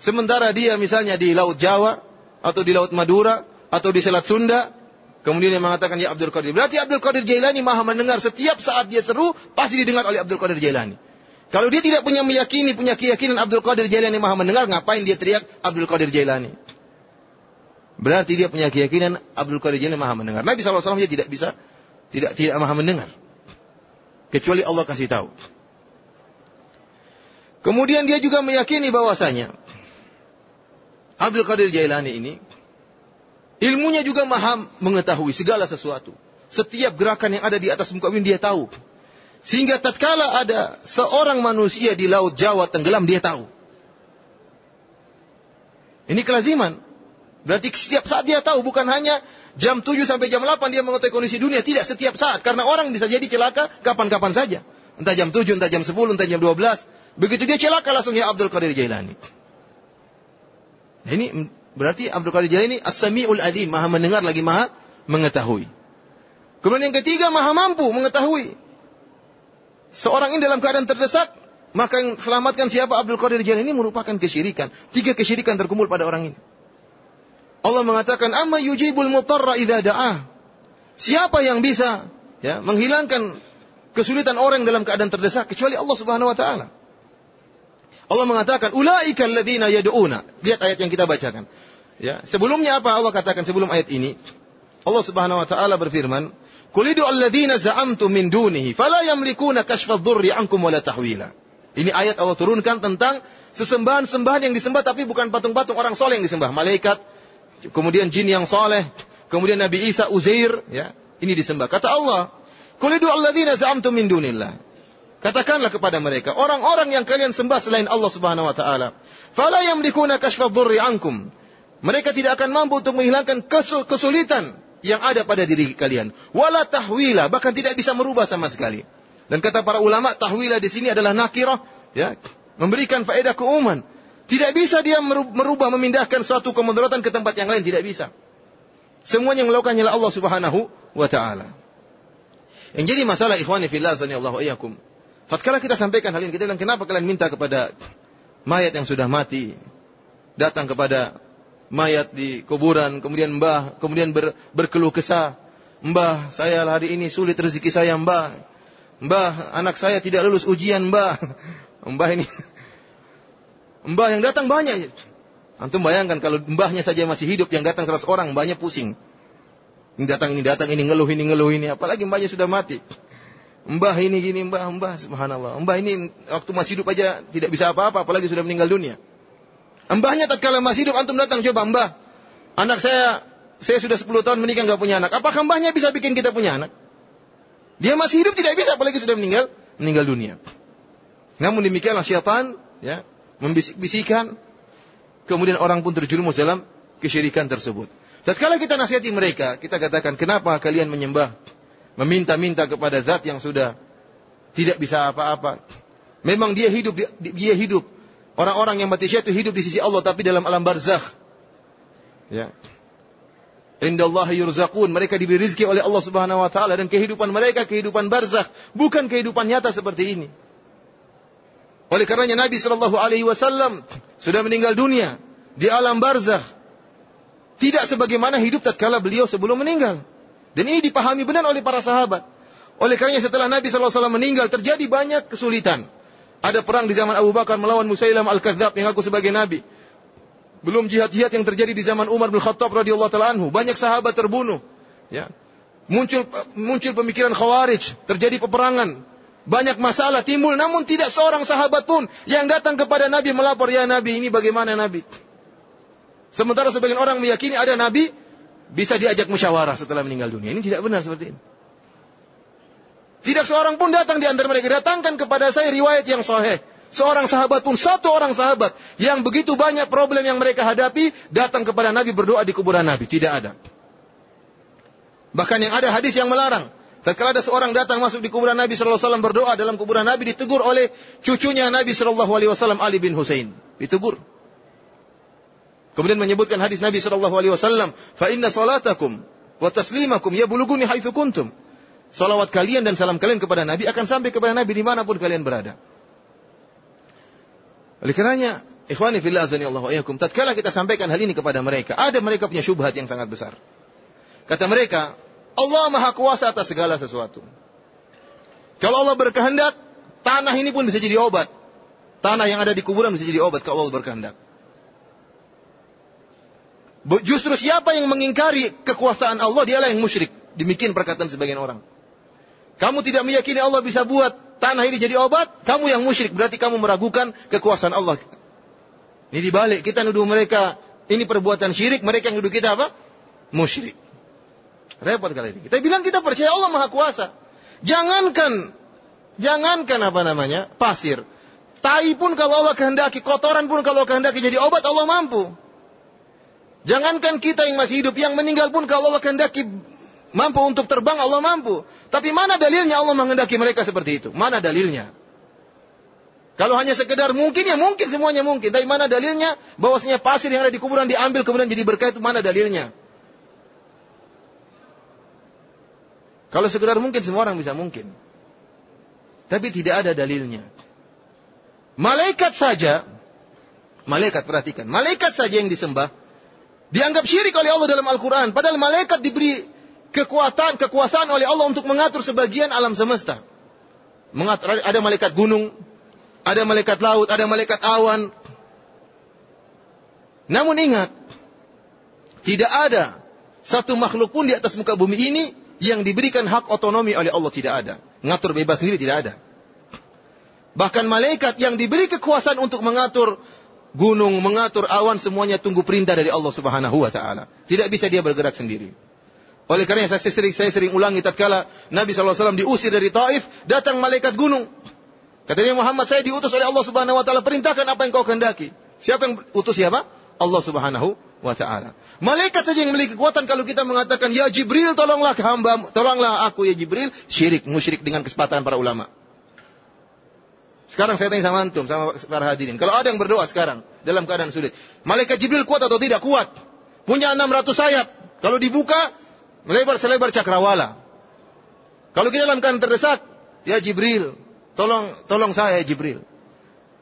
Sementara dia misalnya di Laut Jawa, atau di Laut Madura, atau di Selat Sunda, kemudian dia mengatakan, ya Abdul Qadir. Berarti Abdul Qadir Jailani maha mendengar. Setiap saat dia seru, pasti didengar oleh Abdul Qadir Jailani. Kalau dia tidak punya meyakini, punya keyakinan Abdul Qadir Jailani maha mendengar, ngapain dia teriak Abdul Qadir Jailani? Berarti dia punya keyakinan Abdul Qadir Jailani maha mendengar. Nabi SAW dia tidak bisa, tidak tidak maha mendengar. Kecuali Allah kasih tahu. Kemudian dia juga meyakini bahwasanya Abdul Qadir Jailani ini ilmunya juga maha mengetahui segala sesuatu. Setiap gerakan yang ada di atas muka bumi dia tahu. Sehingga tatkala ada seorang manusia di laut Jawa tenggelam, dia tahu. Ini kelaziman. Berarti setiap saat dia tahu, bukan hanya jam 7 sampai jam 8 dia mengetahui kondisi dunia. Tidak setiap saat. Karena orang bisa jadi celaka kapan-kapan saja. Entah jam 7, entah jam 10, entah jam 12. Begitu dia celaka langsung ya Abdul Qadir Jailani. Nah, ini berarti Abdul Qadir Jailani as-sami'ul adim. Maha mendengar lagi maha mengetahui. Kemudian yang ketiga maha mampu mengetahui seorang ini dalam keadaan terdesak, maka yang selamatkan siapa Abdul Qadir Jailani ini merupakan kesyirikan. Tiga kesyirikan terkumpul pada orang ini. Allah mengatakan, "Amma yujibul mutarra idza da'ah." Siapa yang bisa ya menghilangkan kesulitan orang dalam keadaan terdesak kecuali Allah Subhanahu wa taala. Allah mengatakan, "Ulaika alladziina yad'una." Lihat ayat yang kita bacakan. Ya, sebelumnya apa Allah katakan sebelum ayat ini? Allah Subhanahu wa taala berfirman, Kulidu alladzina za'amtu min dunihi fala yamlikuna kashfa dhurri ankum wala tahwila. Ini ayat Allah turunkan tentang sesembahan-sembahan yang disembah tapi bukan patung-patung orang soleh yang disembah, malaikat, kemudian jin yang soleh, kemudian Nabi Isa, Uzair, ya, ini disembah. Kata Allah, Kulidu alladzina za'amtu min dunillah. Katakanlah kepada mereka, orang-orang yang kalian sembah selain Allah Subhanahu wa taala, fala yamlikuna kashfa dhurri ankum. Mereka tidak akan mampu untuk menghilangkan kesulitan yang ada pada diri kalian. Wala tahwila, bahkan tidak bisa merubah sama sekali. Dan kata para ulama, tahwila di sini adalah nakirah, ya, memberikan faedah keumuman. Tidak bisa dia merubah, memindahkan suatu kemudaratan ke tempat yang lain, tidak bisa. Semuanya yang melakukannya Allah Subhanahu wa taala. Yang jadi masalah ikhwani fillah Allah iyyakum. Tatkala kita sampaikan hal ini, kita bilang kenapa kalian minta kepada mayat yang sudah mati datang kepada mayat di kuburan, kemudian mbah, kemudian ber, berkeluh kesah. Mbah, saya hari ini sulit rezeki saya, mbah. Mbah, anak saya tidak lulus ujian, mbah. Mbah ini. Mbah yang datang banyak. Antum bayangkan kalau mbahnya saja masih hidup, yang datang seratus orang, mbahnya pusing. Ini datang, ini datang, ini ngeluh, ini ngeluh, ini. Apalagi mbahnya sudah mati. Mbah ini gini, mbah, mbah, subhanallah. Mbah ini waktu masih hidup aja tidak bisa apa-apa, apalagi sudah meninggal dunia. Mbahnya tatkala masih hidup antum datang coba mbah. Anak saya saya sudah 10 tahun menikah nggak punya anak. Apakah mbahnya bisa bikin kita punya anak? Dia masih hidup tidak bisa apalagi sudah meninggal meninggal dunia. Namun demikianlah syaitan ya membisik-bisikan kemudian orang pun terjerumus dalam kesyirikan tersebut. Tatkala kita nasihati mereka, kita katakan, "Kenapa kalian menyembah meminta-minta kepada zat yang sudah tidak bisa apa-apa?" Memang dia hidup dia hidup Orang-orang yang mati syahid itu hidup di sisi Allah tapi dalam alam barzakh. Ya. Allah yurzaqun. Mereka diberi rezeki oleh Allah Subhanahu wa taala dan kehidupan mereka kehidupan barzakh, bukan kehidupan nyata seperti ini. Oleh karenanya Nabi sallallahu alaihi wasallam sudah meninggal dunia di alam barzakh. Tidak sebagaimana hidup tatkala beliau sebelum meninggal. Dan ini dipahami benar oleh para sahabat. Oleh karenanya setelah Nabi SAW meninggal terjadi banyak kesulitan. Ada perang di zaman Abu Bakar melawan Musailam al-Kadzab yang aku sebagai nabi. Belum jihad-jihad yang terjadi di zaman Umar bin Khattab radhiyallahu taala. Banyak sahabat terbunuh. Ya. Muncul muncul pemikiran khawarij, terjadi peperangan. Banyak masalah timbul namun tidak seorang sahabat pun yang datang kepada Nabi melapor, "Ya Nabi, ini bagaimana Nabi?" Sementara sebagian orang meyakini ada nabi bisa diajak musyawarah setelah meninggal dunia. Ini tidak benar seperti ini. Tidak seorang pun datang di antara mereka. Datangkan kepada saya riwayat yang sahih. Seorang sahabat pun, satu orang sahabat yang begitu banyak problem yang mereka hadapi, datang kepada Nabi berdoa di kuburan Nabi. Tidak ada. Bahkan yang ada hadis yang melarang. Tatkala ada seorang datang masuk di kuburan Nabi SAW berdoa dalam kuburan Nabi ditegur oleh cucunya Nabi SAW Ali bin Husain. Ditegur. Kemudian menyebutkan hadis Nabi sallallahu alaihi wasallam, "Fa inna salatakum wa taslimakum yablughuni haitsu kuntum." Salawat kalian dan salam kalian kepada Nabi akan sampai kepada Nabi di mana pun kalian berada. Oleh karenanya, ikhwani fillah azani Allah wa tatkala kita sampaikan hal ini kepada mereka, ada mereka punya syubhat yang sangat besar. Kata mereka, Allah Maha Kuasa atas segala sesuatu. Kalau Allah berkehendak, tanah ini pun bisa jadi obat. Tanah yang ada di kuburan bisa jadi obat kalau Allah berkehendak. Justru siapa yang mengingkari kekuasaan Allah, dialah yang musyrik. Demikian perkataan sebagian orang. Kamu tidak meyakini Allah bisa buat tanah ini jadi obat, kamu yang musyrik. Berarti kamu meragukan kekuasaan Allah. Ini dibalik, kita nuduh mereka, ini perbuatan syirik, mereka yang nuduh kita apa? Musyrik. Repot kali ini. Kita bilang kita percaya Allah Maha Kuasa. Jangankan, jangankan apa namanya, pasir. Tai pun kalau Allah kehendaki, kotoran pun kalau kehendaki jadi obat, Allah mampu. Jangankan kita yang masih hidup, yang meninggal pun kalau Allah kehendaki mampu untuk terbang, Allah mampu. Tapi mana dalilnya Allah menghendaki mereka seperti itu? Mana dalilnya? Kalau hanya sekedar mungkin ya mungkin semuanya mungkin. Tapi mana dalilnya bahwasanya pasir yang ada di kuburan diambil kemudian jadi berkah itu mana dalilnya? Kalau sekedar mungkin semua orang bisa mungkin. Tapi tidak ada dalilnya. Malaikat saja, malaikat perhatikan, malaikat saja yang disembah Dianggap syirik oleh Allah dalam Al-Quran. Padahal malaikat diberi kekuatan, kekuasaan oleh Allah untuk mengatur sebagian alam semesta. Mengatur, ada malaikat gunung, ada malaikat laut, ada malaikat awan. Namun ingat, tidak ada satu makhluk pun di atas muka bumi ini yang diberikan hak otonomi oleh Allah tidak ada. Ngatur bebas sendiri tidak ada. Bahkan malaikat yang diberi kekuasaan untuk mengatur gunung, mengatur awan, semuanya tunggu perintah dari Allah Subhanahu wa taala. Tidak bisa dia bergerak sendiri. Oleh karena saya sering saya sering ulangi tatkala Nabi SAW diusir dari Taif, datang malaikat gunung. Katanya Muhammad saya diutus oleh Allah Subhanahu wa taala, perintahkan apa yang kau kehendaki. Siapa yang utus siapa? Allah Subhanahu wa taala. Malaikat saja yang memiliki kekuatan kalau kita mengatakan ya Jibril tolonglah hamba, tolonglah aku ya Jibril, syirik, musyrik dengan kesepakatan para ulama. Sekarang saya tanya sama antum, sama para hadirin. Kalau ada yang berdoa sekarang dalam keadaan sulit, malaikat Jibril kuat atau tidak kuat? Punya 600 sayap. Kalau dibuka, melebar selebar cakrawala. Kalau kita dalam keadaan terdesak, ya Jibril, tolong tolong saya ya Jibril.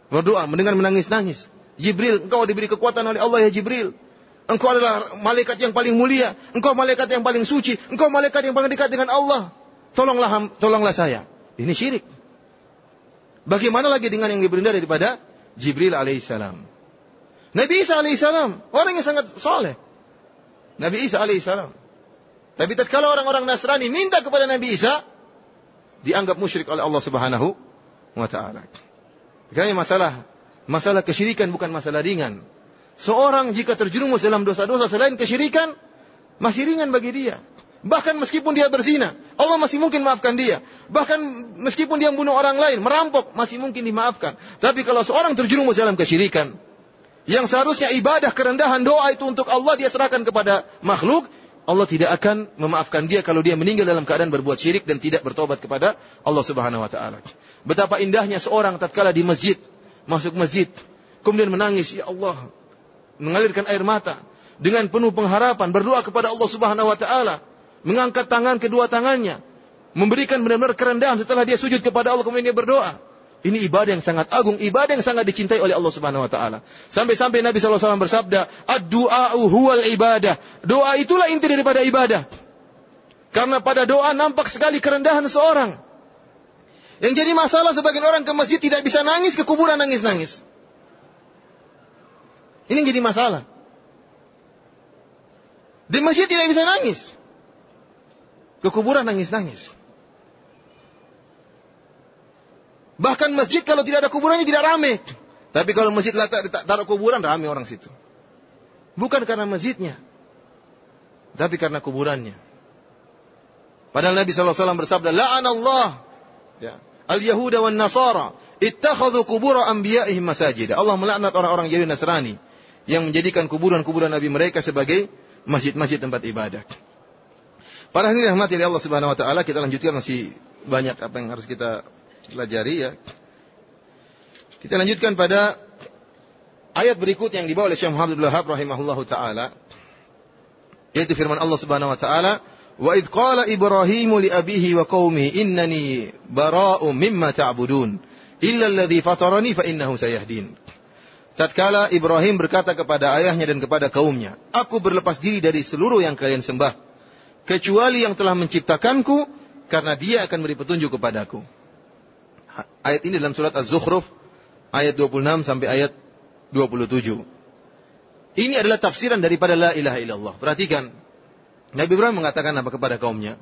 Berdoa mendengar menangis-nangis. Jibril, engkau diberi kekuatan oleh Allah ya Jibril. Engkau adalah malaikat yang paling mulia. Engkau malaikat yang paling suci. Engkau malaikat yang paling dekat dengan Allah. Tolonglah tolonglah saya. Ini syirik. Bagaimana lagi dengan yang rendah daripada Jibril alaihissalam? Nabi Isa alaihissalam, orang yang sangat soleh. Nabi Isa alaihissalam. Tapi tatkala orang-orang Nasrani minta kepada Nabi Isa, dianggap musyrik oleh Allah Subhanahu wa taala. Karena masalah masalah kesyirikan bukan masalah ringan. Seorang jika terjerumus dalam dosa-dosa selain kesyirikan, masih ringan bagi dia. Bahkan meskipun dia berzina, Allah masih mungkin maafkan dia. Bahkan meskipun dia membunuh orang lain, merampok, masih mungkin dimaafkan. Tapi kalau seorang terjerumus dalam kesyirikan, yang seharusnya ibadah kerendahan doa itu untuk Allah dia serahkan kepada makhluk, Allah tidak akan memaafkan dia kalau dia meninggal dalam keadaan berbuat syirik dan tidak bertobat kepada Allah Subhanahu wa taala. Betapa indahnya seorang tatkala di masjid, masuk masjid, kemudian menangis, ya Allah, mengalirkan air mata dengan penuh pengharapan berdoa kepada Allah Subhanahu wa taala mengangkat tangan kedua tangannya, memberikan benar-benar kerendahan setelah dia sujud kepada Allah kemudian dia berdoa. Ini ibadah yang sangat agung, ibadah yang sangat dicintai oleh Allah Subhanahu wa taala. Sampai-sampai Nabi SAW bersabda, "Ad-du'a'u huwal ibadah." Doa itulah inti daripada ibadah. Karena pada doa nampak sekali kerendahan seorang. Yang jadi masalah sebagian orang ke masjid tidak bisa nangis, ke kuburan nangis-nangis. Ini yang jadi masalah. Di masjid tidak bisa nangis. Ke kuburan nangis-nangis. Bahkan masjid kalau tidak ada kuburannya tidak rame. Tapi kalau masjid taruh kuburan rame orang situ. Bukan karena masjidnya. Tapi karena kuburannya. Padahal Nabi SAW bersabda, La'an Allah. Ya. Al-Yahuda wa Nasara. Ittakhadhu kubura anbiya'ihim masajid. Allah melaknat orang-orang Yahudi Nasrani. Yang menjadikan kuburan-kuburan Nabi mereka sebagai masjid-masjid tempat ibadah. Para hadirin rahmati Allah Subhanahu wa taala, kita lanjutkan masih banyak apa yang harus kita pelajari ya. Kita lanjutkan pada ayat berikut yang dibawa oleh Syekh Muhammad bin Wahab rahimahullahu taala yaitu firman Allah Subhanahu wa taala Wa idh qala li abihi wa qaumihi innani bara'u mimma ta'budun illa alladhi fatarani fa innahu sayahdin. Tatkala Ibrahim berkata kepada ayahnya dan kepada kaumnya, Aku berlepas diri dari seluruh yang kalian sembah, kecuali yang telah menciptakanku, karena dia akan beri petunjuk kepadaku. Ayat ini dalam surat Az-Zukhruf, ayat 26 sampai ayat 27. Ini adalah tafsiran daripada la ilaha illallah. Perhatikan, Nabi Ibrahim mengatakan apa kepada kaumnya?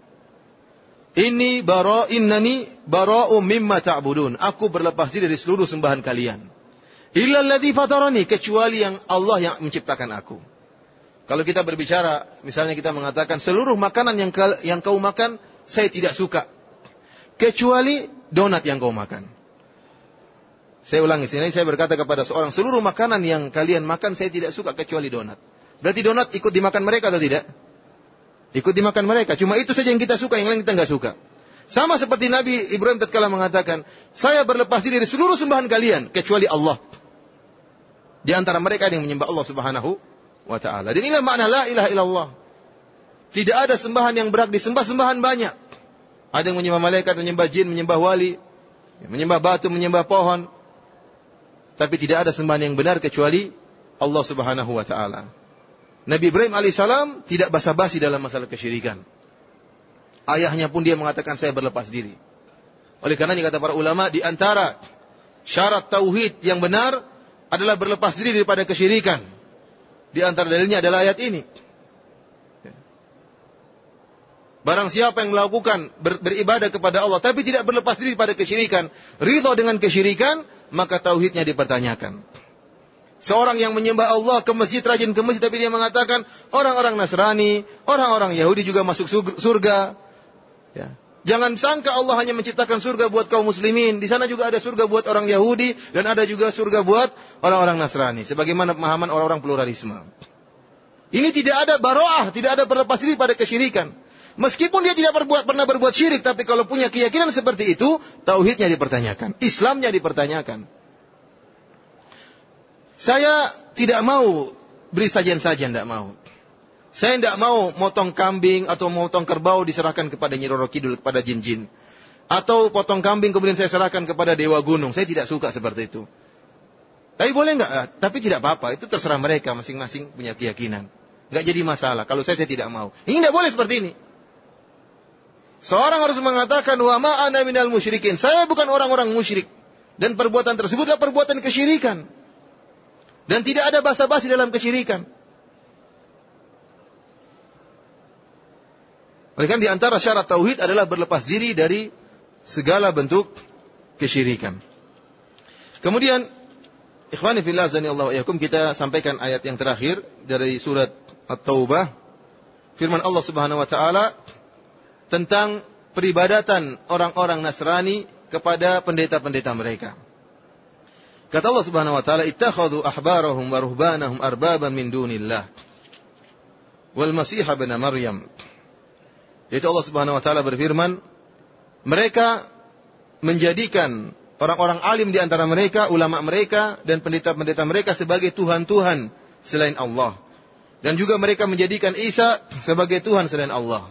Ini bara innani bara'u mimma ta'budun. Aku berlepas diri dari seluruh sembahan kalian. Illa alladhi fatarani kecuali yang Allah yang menciptakan aku. Kalau kita berbicara, misalnya kita mengatakan seluruh makanan yang yang kau makan saya tidak suka. Kecuali donat yang kau makan. Saya ulangi sini, saya berkata kepada seorang seluruh makanan yang kalian makan saya tidak suka kecuali donat. Berarti donat ikut dimakan mereka atau tidak? Ikut dimakan mereka. Cuma itu saja yang kita suka, yang lain kita nggak suka. Sama seperti Nabi Ibrahim tatkala mengatakan, saya berlepas diri dari seluruh sembahan kalian kecuali Allah. Di antara mereka ada yang menyembah Allah Subhanahu wa taala. Dan inilah makna la ilaha illallah. Tidak ada sembahan yang berhak disembah, sembahan banyak. Ada yang menyembah malaikat, menyembah jin, menyembah wali, menyembah batu, menyembah pohon. Tapi tidak ada sembahan yang benar kecuali Allah Subhanahu wa taala. Nabi Ibrahim alaihissalam tidak basa-basi dalam masalah kesyirikan. Ayahnya pun dia mengatakan saya berlepas diri. Oleh karena kata para ulama di antara syarat tauhid yang benar adalah berlepas diri daripada kesyirikan. Di antara dalilnya adalah ayat ini. Barang siapa yang melakukan ber, beribadah kepada Allah tapi tidak berlepas diri pada kesyirikan, ridho dengan kesyirikan, maka tauhidnya dipertanyakan. Seorang yang menyembah Allah ke masjid, rajin ke masjid, tapi dia mengatakan orang-orang Nasrani, orang-orang Yahudi juga masuk surga. Ya. Jangan sangka Allah hanya menciptakan surga buat kaum muslimin. Di sana juga ada surga buat orang Yahudi dan ada juga surga buat orang-orang Nasrani. Sebagaimana pemahaman orang-orang pluralisme. Ini tidak ada baroah, tidak ada berlepas diri pada kesyirikan. Meskipun dia tidak berbuat, pernah berbuat syirik, tapi kalau punya keyakinan seperti itu, tauhidnya dipertanyakan, Islamnya dipertanyakan. Saya tidak mau beri sajian-sajian, tidak mau. Saya tidak mau motong kambing atau motong kerbau diserahkan kepada Nyi Roro Kidul, kepada jin-jin. Atau potong kambing kemudian saya serahkan kepada Dewa Gunung. Saya tidak suka seperti itu. Tapi boleh nggak? Ah, tapi tidak apa-apa. Itu terserah mereka masing-masing punya keyakinan. Nggak jadi masalah. Kalau saya, saya tidak mau. Ini tidak boleh seperti ini. Seorang harus mengatakan, wa ma'ana minal musyrikin. Saya bukan orang-orang musyrik. Dan perbuatan tersebut adalah perbuatan kesyirikan. Dan tidak ada basa-basi dalam kesyirikan. Oleh karena di antara syarat tauhid adalah berlepas diri dari segala bentuk kesyirikan. Kemudian ikhwani fillah zani Allah kita sampaikan ayat yang terakhir dari surat At-Taubah. Firman Allah Subhanahu wa taala tentang peribadatan orang-orang Nasrani kepada pendeta-pendeta mereka. Kata Allah Subhanahu wa taala, "Ittakhadhu ahbarahum wa ruhbanahum arbaban min dunillah." Wal Masih ibn Maryam. Yaitu Allah Subhanahu wa taala berfirman, mereka menjadikan orang-orang alim di antara mereka, ulama mereka dan pendeta-pendeta mereka sebagai tuhan-tuhan selain Allah. Dan juga mereka menjadikan Isa sebagai Tuhan selain Allah.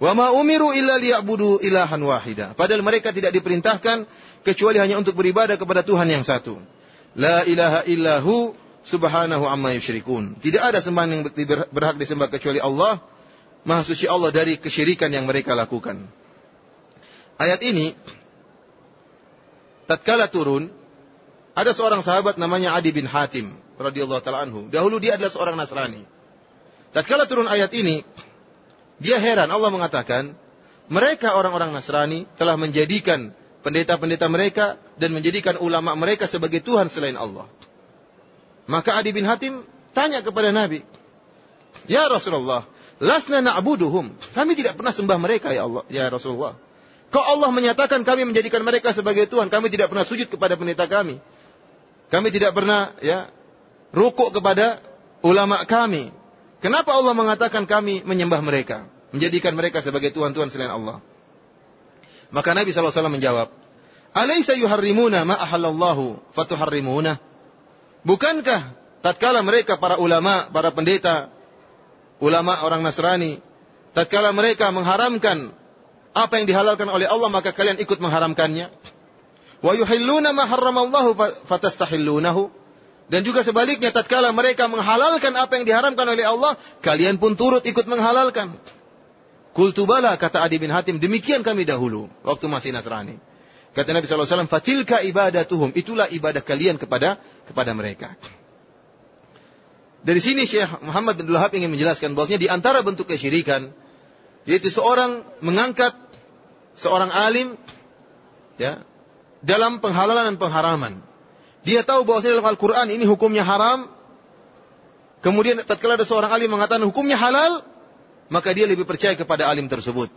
Wa ma umiru illa liya'budu ilahan wahida. Padahal mereka tidak diperintahkan kecuali hanya untuk beribadah kepada Tuhan yang satu. La ilaha illahu subhanahu amma yusyrikun. Tidak ada sembahan yang berhak disembah kecuali Allah Maha suci Allah dari kesyirikan yang mereka lakukan. Ayat ini tatkala turun ada seorang sahabat namanya Adi bin Hatim radhiyallahu taala anhu. Dahulu dia adalah seorang Nasrani. Tatkala turun ayat ini, dia heran Allah mengatakan, mereka orang-orang Nasrani telah menjadikan pendeta-pendeta mereka dan menjadikan ulama mereka sebagai Tuhan selain Allah. Maka Adi bin Hatim tanya kepada Nabi, "Ya Rasulullah, lasna na'buduhum." Kami tidak pernah sembah mereka ya Allah, ya Rasulullah. Kau Allah menyatakan kami menjadikan mereka sebagai Tuhan, kami tidak pernah sujud kepada pendeta kami. Kami tidak pernah ya rukuk kepada ulama kami. Kenapa Allah mengatakan kami menyembah mereka? Menjadikan mereka sebagai Tuhan-Tuhan selain Allah. Maka Nabi SAW menjawab, Alaysa yuharrimuna ma ahallallahu fatuharrimuna? Bukankah tatkala mereka para ulama, para pendeta, ulama orang Nasrani, tatkala mereka mengharamkan apa yang dihalalkan oleh Allah maka kalian ikut mengharamkannya? Wa yuhilluna ma harramallahu fatastahillunahu? Dan juga sebaliknya tatkala mereka menghalalkan apa yang diharamkan oleh Allah, kalian pun turut ikut menghalalkan. Kultubala kata Adi bin Hatim, demikian kami dahulu waktu masih Nasrani. Kata Nabi SAW, fatilka ibadatuhum, itulah ibadah kalian kepada kepada mereka. Dari sini Syekh Muhammad bin Wahab ingin menjelaskan bahwasanya di antara bentuk kesyirikan yaitu seorang mengangkat seorang alim ya dalam penghalalan dan pengharaman. Dia tahu bahwasanya dalam Al-Qur'an ini hukumnya haram. Kemudian tatkala ada seorang alim mengatakan hukumnya halal, maka dia lebih percaya kepada alim tersebut.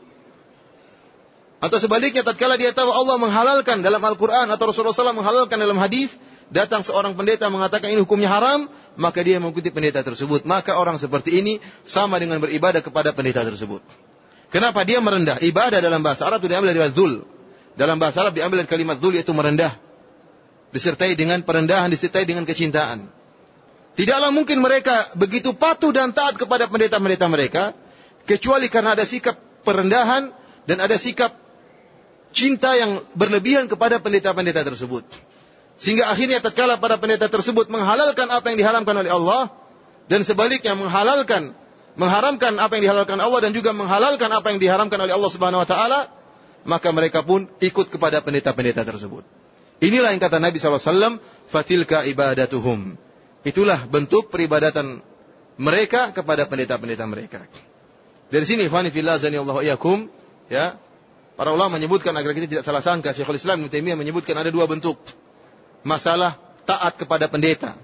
Atau sebaliknya, tatkala dia tahu Allah menghalalkan dalam Al-Quran atau Rasulullah SAW menghalalkan dalam hadis, datang seorang pendeta mengatakan ini hukumnya haram, maka dia mengikuti pendeta tersebut. Maka orang seperti ini sama dengan beribadah kepada pendeta tersebut. Kenapa dia merendah? Ibadah dalam bahasa Arab itu diambil dari zul. Dalam bahasa Arab diambil dari kalimat zul yaitu merendah. Disertai dengan perendahan, disertai dengan kecintaan. Tidaklah mungkin mereka begitu patuh dan taat kepada pendeta-pendeta mereka, kecuali karena ada sikap perendahan dan ada sikap cinta yang berlebihan kepada pendeta-pendeta tersebut. Sehingga akhirnya tatkala para pendeta tersebut menghalalkan apa yang diharamkan oleh Allah dan sebaliknya menghalalkan mengharamkan apa yang dihalalkan Allah dan juga menghalalkan apa yang diharamkan oleh Allah Subhanahu wa taala, maka mereka pun ikut kepada pendeta-pendeta tersebut. Inilah yang kata Nabi SAW, fatilka ibadatuhum. Itulah bentuk peribadatan mereka kepada pendeta-pendeta mereka. Dari sini fani fillah zani Allah ya. Para ulama menyebutkan agar kita tidak salah sangka Syekhul Islam Ibnu Taimiyah menyebutkan ada dua bentuk. Masalah taat kepada pendeta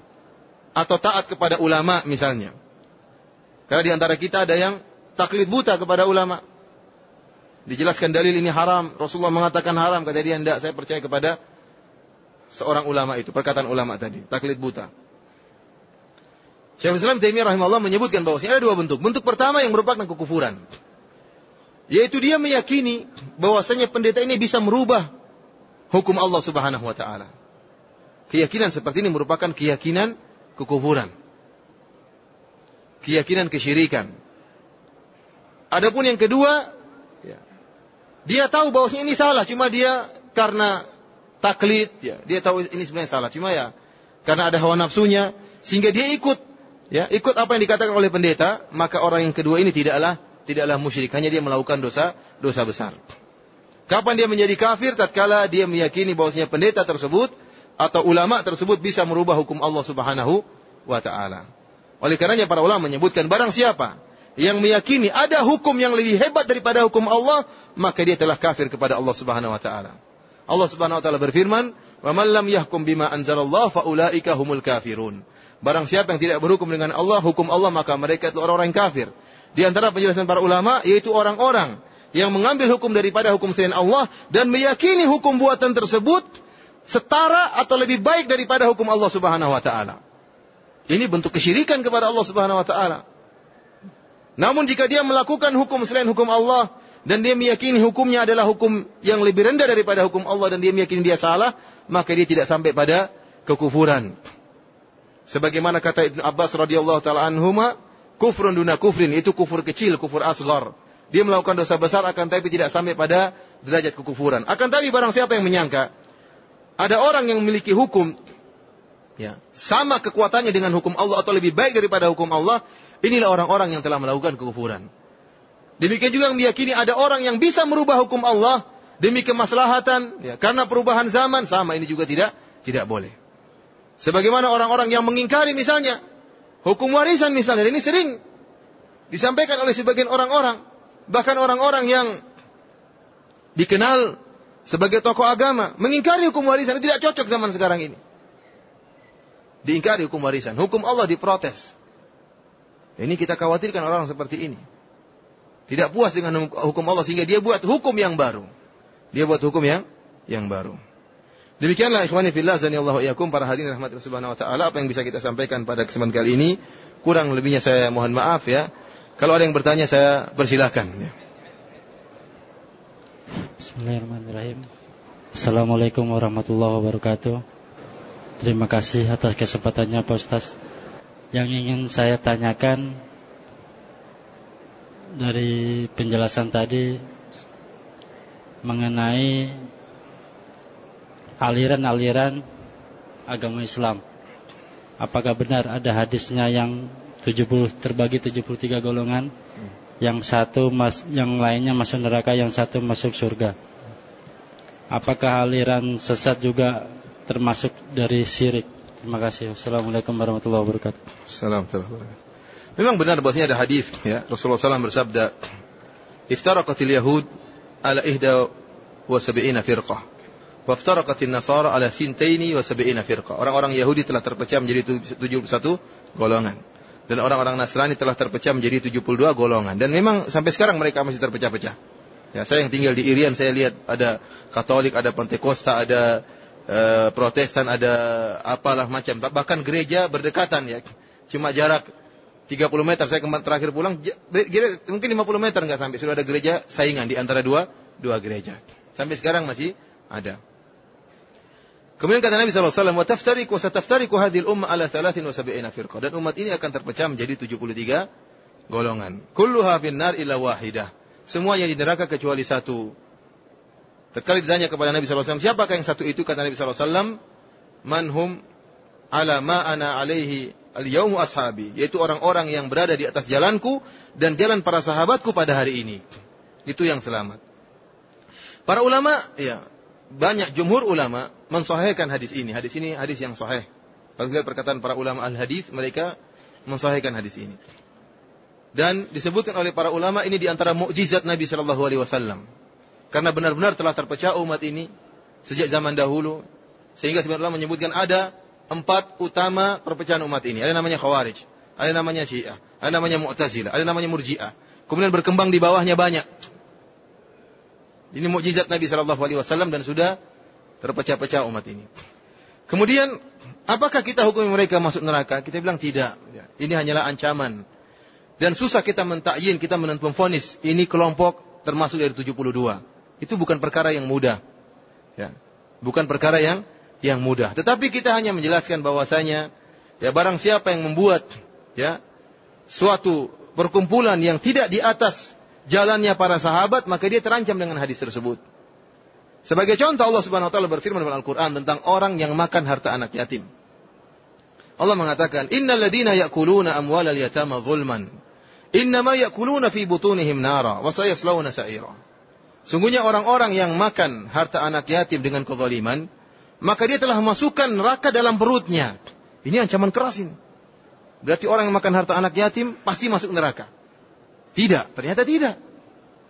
atau taat kepada ulama misalnya. Karena di antara kita ada yang taklid buta kepada ulama. Dijelaskan dalil ini haram, Rasulullah mengatakan haram, kata dia tidak, saya percaya kepada seorang ulama itu, perkataan ulama tadi, taklid buta. Syekhul Islam Taimiyah rahimahullah menyebutkan bahwa ada dua bentuk. Bentuk pertama yang merupakan kekufuran. Yaitu dia meyakini bahwasanya pendeta ini bisa merubah hukum Allah Subhanahu wa taala. Keyakinan seperti ini merupakan keyakinan kekufuran. Keyakinan kesyirikan. Adapun yang kedua, ya, dia tahu bahwasanya ini salah, cuma dia karena taklid, ya, dia tahu ini sebenarnya salah, cuma ya karena ada hawa nafsunya, sehingga dia ikut ya, ikut apa yang dikatakan oleh pendeta, maka orang yang kedua ini tidaklah tidaklah musyrik, hanya dia melakukan dosa dosa besar. Kapan dia menjadi kafir? Tatkala dia meyakini bahwasanya pendeta tersebut atau ulama tersebut bisa merubah hukum Allah Subhanahu wa taala. Oleh karenanya para ulama menyebutkan barang siapa yang meyakini ada hukum yang lebih hebat daripada hukum Allah, maka dia telah kafir kepada Allah Subhanahu wa taala. Allah Subhanahu wa taala berfirman, "Wa man lam yahkum bima anzalallahu fa ulaika humul kafirun." Barang siapa yang tidak berhukum dengan Allah, hukum Allah maka mereka itu orang-orang kafir. Di antara penjelasan para ulama yaitu orang-orang yang mengambil hukum daripada hukum selain Allah dan meyakini hukum buatan tersebut setara atau lebih baik daripada hukum Allah Subhanahu wa taala. Ini bentuk kesyirikan kepada Allah Subhanahu wa taala. Namun jika dia melakukan hukum selain hukum Allah dan dia meyakini hukumnya adalah hukum yang lebih rendah daripada hukum Allah dan dia meyakini dia salah, maka dia tidak sampai pada kekufuran. Sebagaimana kata Ibn Abbas radhiyallahu taala anhuma, kufrun duna kufrin itu kufur kecil, kufur asgar. Dia melakukan dosa besar akan tapi tidak sampai pada derajat kekufuran. Akan tapi barang siapa yang menyangka ada orang yang memiliki hukum ya, sama kekuatannya dengan hukum Allah atau lebih baik daripada hukum Allah, inilah orang-orang yang telah melakukan kekufuran. Demikian juga yang meyakini ada orang yang bisa merubah hukum Allah demi kemaslahatan, ya, karena perubahan zaman sama ini juga tidak tidak boleh. Sebagaimana orang-orang yang mengingkari misalnya hukum warisan misalnya, ini sering disampaikan oleh sebagian orang-orang, bahkan orang-orang yang dikenal sebagai tokoh agama mengingkari hukum warisan tidak cocok zaman sekarang ini. Diingkari hukum warisan, hukum Allah diprotes. Ini kita khawatirkan orang seperti ini. Tidak puas dengan hukum Allah sehingga dia buat hukum yang baru. Dia buat hukum yang yang baru. Demikianlah ikhwani fillah Allah iyakum para hadirin rahmat subhanahu wa taala apa yang bisa kita sampaikan pada kesempatan kali ini. Kurang lebihnya saya mohon maaf ya. Kalau ada yang bertanya saya persilahkan ya. Bismillahirrahmanirrahim. Assalamualaikum warahmatullahi wabarakatuh. Terima kasih atas kesempatannya Pak Ustaz. Yang ingin saya tanyakan dari penjelasan tadi mengenai aliran-aliran agama Islam. Apakah benar ada hadisnya yang 70 terbagi 73 golongan? Yang satu mas, yang lainnya masuk neraka, yang satu masuk surga. Apakah aliran sesat juga termasuk dari syirik? Terima kasih. Assalamualaikum warahmatullahi wabarakatuh. Assalamualaikum Memang benar bahwasanya ada hadis ya Rasulullah SAW bersabda, "Iftaraqatil yahud ala ihda wa sab'ina firqah, wa iftaraqatin nasara ala thintaini wa sab'ina firqah." Orang-orang Yahudi telah terpecah menjadi 71 golongan. Dan orang-orang Nasrani telah terpecah menjadi 72 golongan. Dan memang sampai sekarang mereka masih terpecah-pecah. Ya, saya yang tinggal di Irian saya lihat ada Katolik, ada Pentekosta, ada uh, Protestan, ada apalah macam. Bahkan gereja berdekatan ya. Cuma jarak 30 meter. Saya kemarin terakhir pulang mungkin 50 meter nggak sampai. Sudah ada gereja saingan di antara dua dua gereja. Sampai sekarang masih ada kemudian kata Nabi SAW taftariku wa sataftariku hadhil umma ala 73 firqah dan umat ini akan terpecah menjadi 73 golongan. Kulluha finnar illa wahidah. Semuanya di neraka kecuali satu. Tatkala ditanya kepada Nabi SAW siapakah yang satu itu? Kata Nabi SAW manhum ala ma ana alaihi al-yaumu ashabi, yaitu orang-orang yang berada di atas jalanku dan jalan para sahabatku pada hari ini. Itu yang selamat. Para ulama, ya, banyak jumhur ulama mensahihkan hadis ini. Hadis ini hadis yang sahih. Bagi perkataan para ulama al-hadis, mereka mensahihkan hadis ini. Dan disebutkan oleh para ulama ini di antara mukjizat Nabi Shallallahu alaihi wasallam. Karena benar-benar telah terpecah umat ini sejak zaman dahulu sehingga sebenarnya menyebutkan ada empat utama perpecahan umat ini. Ada namanya Khawarij, ada namanya Syiah, ada namanya Mu'tazilah, ada namanya Murji'ah. Kemudian berkembang di bawahnya banyak. Ini mukjizat Nabi Shallallahu Alaihi Wasallam dan sudah terpecah-pecah umat ini. Kemudian, apakah kita hukum mereka masuk neraka? Kita bilang tidak. Ini hanyalah ancaman. Dan susah kita mentakyin, kita menentukan fonis. Ini kelompok termasuk dari 72. Itu bukan perkara yang mudah. Ya. Bukan perkara yang yang mudah. Tetapi kita hanya menjelaskan bahwasanya ya barang siapa yang membuat ya suatu perkumpulan yang tidak di atas jalannya para sahabat, maka dia terancam dengan hadis tersebut. Sebagai contoh Allah Subhanahu wa taala berfirman dalam Al-Qur'an tentang orang yang makan harta anak yatim. Allah mengatakan, "Innal ladzina ya'kuluna amwalal yatama zulman, innama ya'kuluna fi butunihim nara wa sayaslawna sa'ira." Sungguhnya orang-orang yang makan harta anak yatim dengan kezaliman, maka dia telah masukkan neraka dalam perutnya. Ini ancaman keras ini. Berarti orang yang makan harta anak yatim pasti masuk neraka. Tidak, ternyata tidak.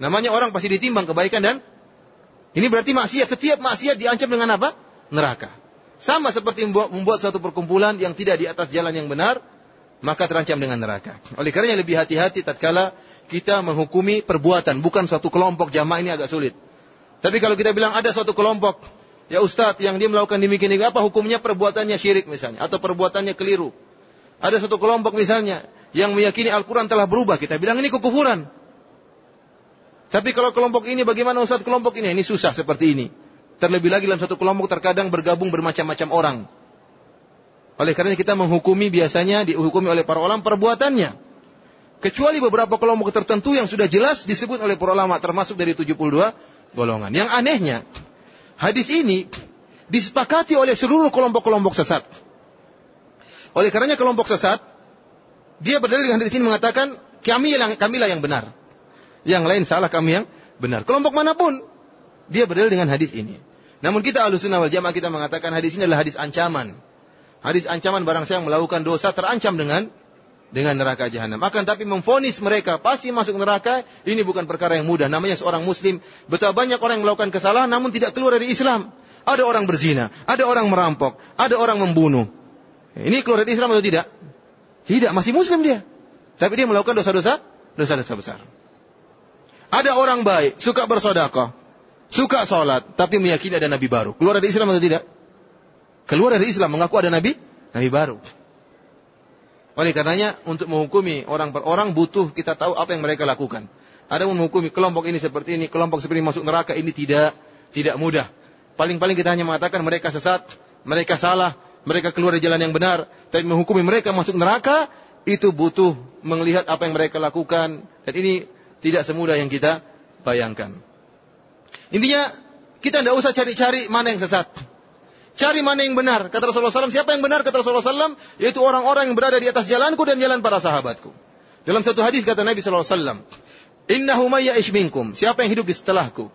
Namanya orang pasti ditimbang kebaikan dan ini berarti maksiat. Setiap maksiat diancam dengan apa? Neraka. Sama seperti membuat, suatu perkumpulan yang tidak di atas jalan yang benar, maka terancam dengan neraka. Oleh karena lebih hati-hati tatkala kita menghukumi perbuatan, bukan suatu kelompok jamaah ini agak sulit. Tapi kalau kita bilang ada suatu kelompok Ya Ustadz, yang dia melakukan demikian ini apa hukumnya perbuatannya syirik misalnya atau perbuatannya keliru. Ada satu kelompok misalnya yang meyakini Al-Quran telah berubah, kita bilang ini kekufuran. Tapi kalau kelompok ini bagaimana Ustadz kelompok ini? Ini susah seperti ini. Terlebih lagi dalam satu kelompok terkadang bergabung bermacam-macam orang. Oleh karena kita menghukumi biasanya dihukumi oleh para ulama perbuatannya. Kecuali beberapa kelompok tertentu yang sudah jelas disebut oleh para ulama termasuk dari 72 golongan. Yang anehnya, Hadis ini disepakati oleh seluruh kelompok-kelompok sesat. Oleh karenanya kelompok sesat, dia berdalil dengan hadis ini mengatakan, kami yang kamilah yang benar. Yang lain salah, kami yang benar. Kelompok mana pun, dia berdalil dengan hadis ini. Namun kita alusunah wal jamaah kita mengatakan hadis ini adalah hadis ancaman. Hadis ancaman barang yang melakukan dosa terancam dengan dengan neraka jahanam. Akan tapi memfonis mereka pasti masuk neraka, ini bukan perkara yang mudah. Namanya seorang muslim, betapa banyak orang yang melakukan kesalahan namun tidak keluar dari Islam. Ada orang berzina, ada orang merampok, ada orang membunuh. Ini keluar dari Islam atau tidak? Tidak, masih muslim dia. Tapi dia melakukan dosa-dosa, dosa-dosa besar. Ada orang baik, suka bersodakoh, suka sholat, tapi meyakini ada nabi baru. Keluar dari Islam atau tidak? Keluar dari Islam, mengaku ada nabi, nabi baru. Oleh karenanya untuk menghukumi orang per orang butuh kita tahu apa yang mereka lakukan. Ada menghukumi kelompok ini seperti ini, kelompok seperti ini masuk neraka ini tidak tidak mudah. Paling-paling kita hanya mengatakan mereka sesat, mereka salah, mereka keluar dari jalan yang benar. Tapi menghukumi mereka masuk neraka itu butuh melihat apa yang mereka lakukan dan ini tidak semudah yang kita bayangkan. Intinya kita tidak usah cari-cari mana yang sesat. Cari mana yang benar. Kata Rasulullah SAW, siapa yang benar? Kata Rasulullah SAW, yaitu orang-orang yang berada di atas jalanku dan jalan para sahabatku. Dalam satu hadis kata Nabi SAW, Innahu mayya'ish minkum. Siapa yang hidup di setelahku?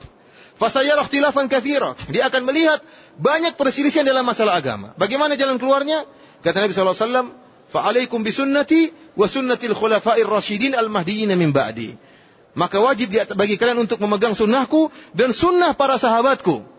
Fasayarah tilafan kathira. Dia akan melihat banyak perselisihan dalam masalah agama. Bagaimana jalan keluarnya? Kata Nabi SAW, Fa'alaikum bisunnati wa sunnatil khulafa'ir rasyidin al-mahdiyyin min ba'di. Maka wajib bagi kalian untuk memegang sunnahku dan sunnah para sahabatku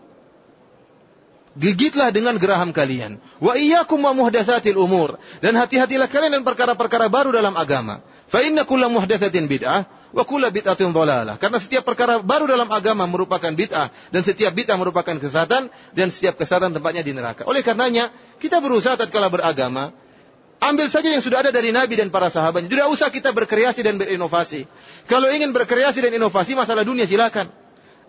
Gigitlah dengan geraham kalian. Wa iyyakum wa muhdatsatil umur. Dan hati-hatilah kalian dengan perkara-perkara baru dalam agama. Fa inna kulla muhdatsatin bid'ah wa kulla bid'atin dhalalah. Karena setiap perkara baru dalam agama merupakan bid'ah dan setiap bid'ah merupakan kesesatan dan setiap kesesatan tempatnya di neraka. Oleh karenanya, kita berusaha tatkala beragama Ambil saja yang sudah ada dari Nabi dan para sahabatnya. Tidak usah kita berkreasi dan berinovasi. Kalau ingin berkreasi dan inovasi masalah dunia silakan.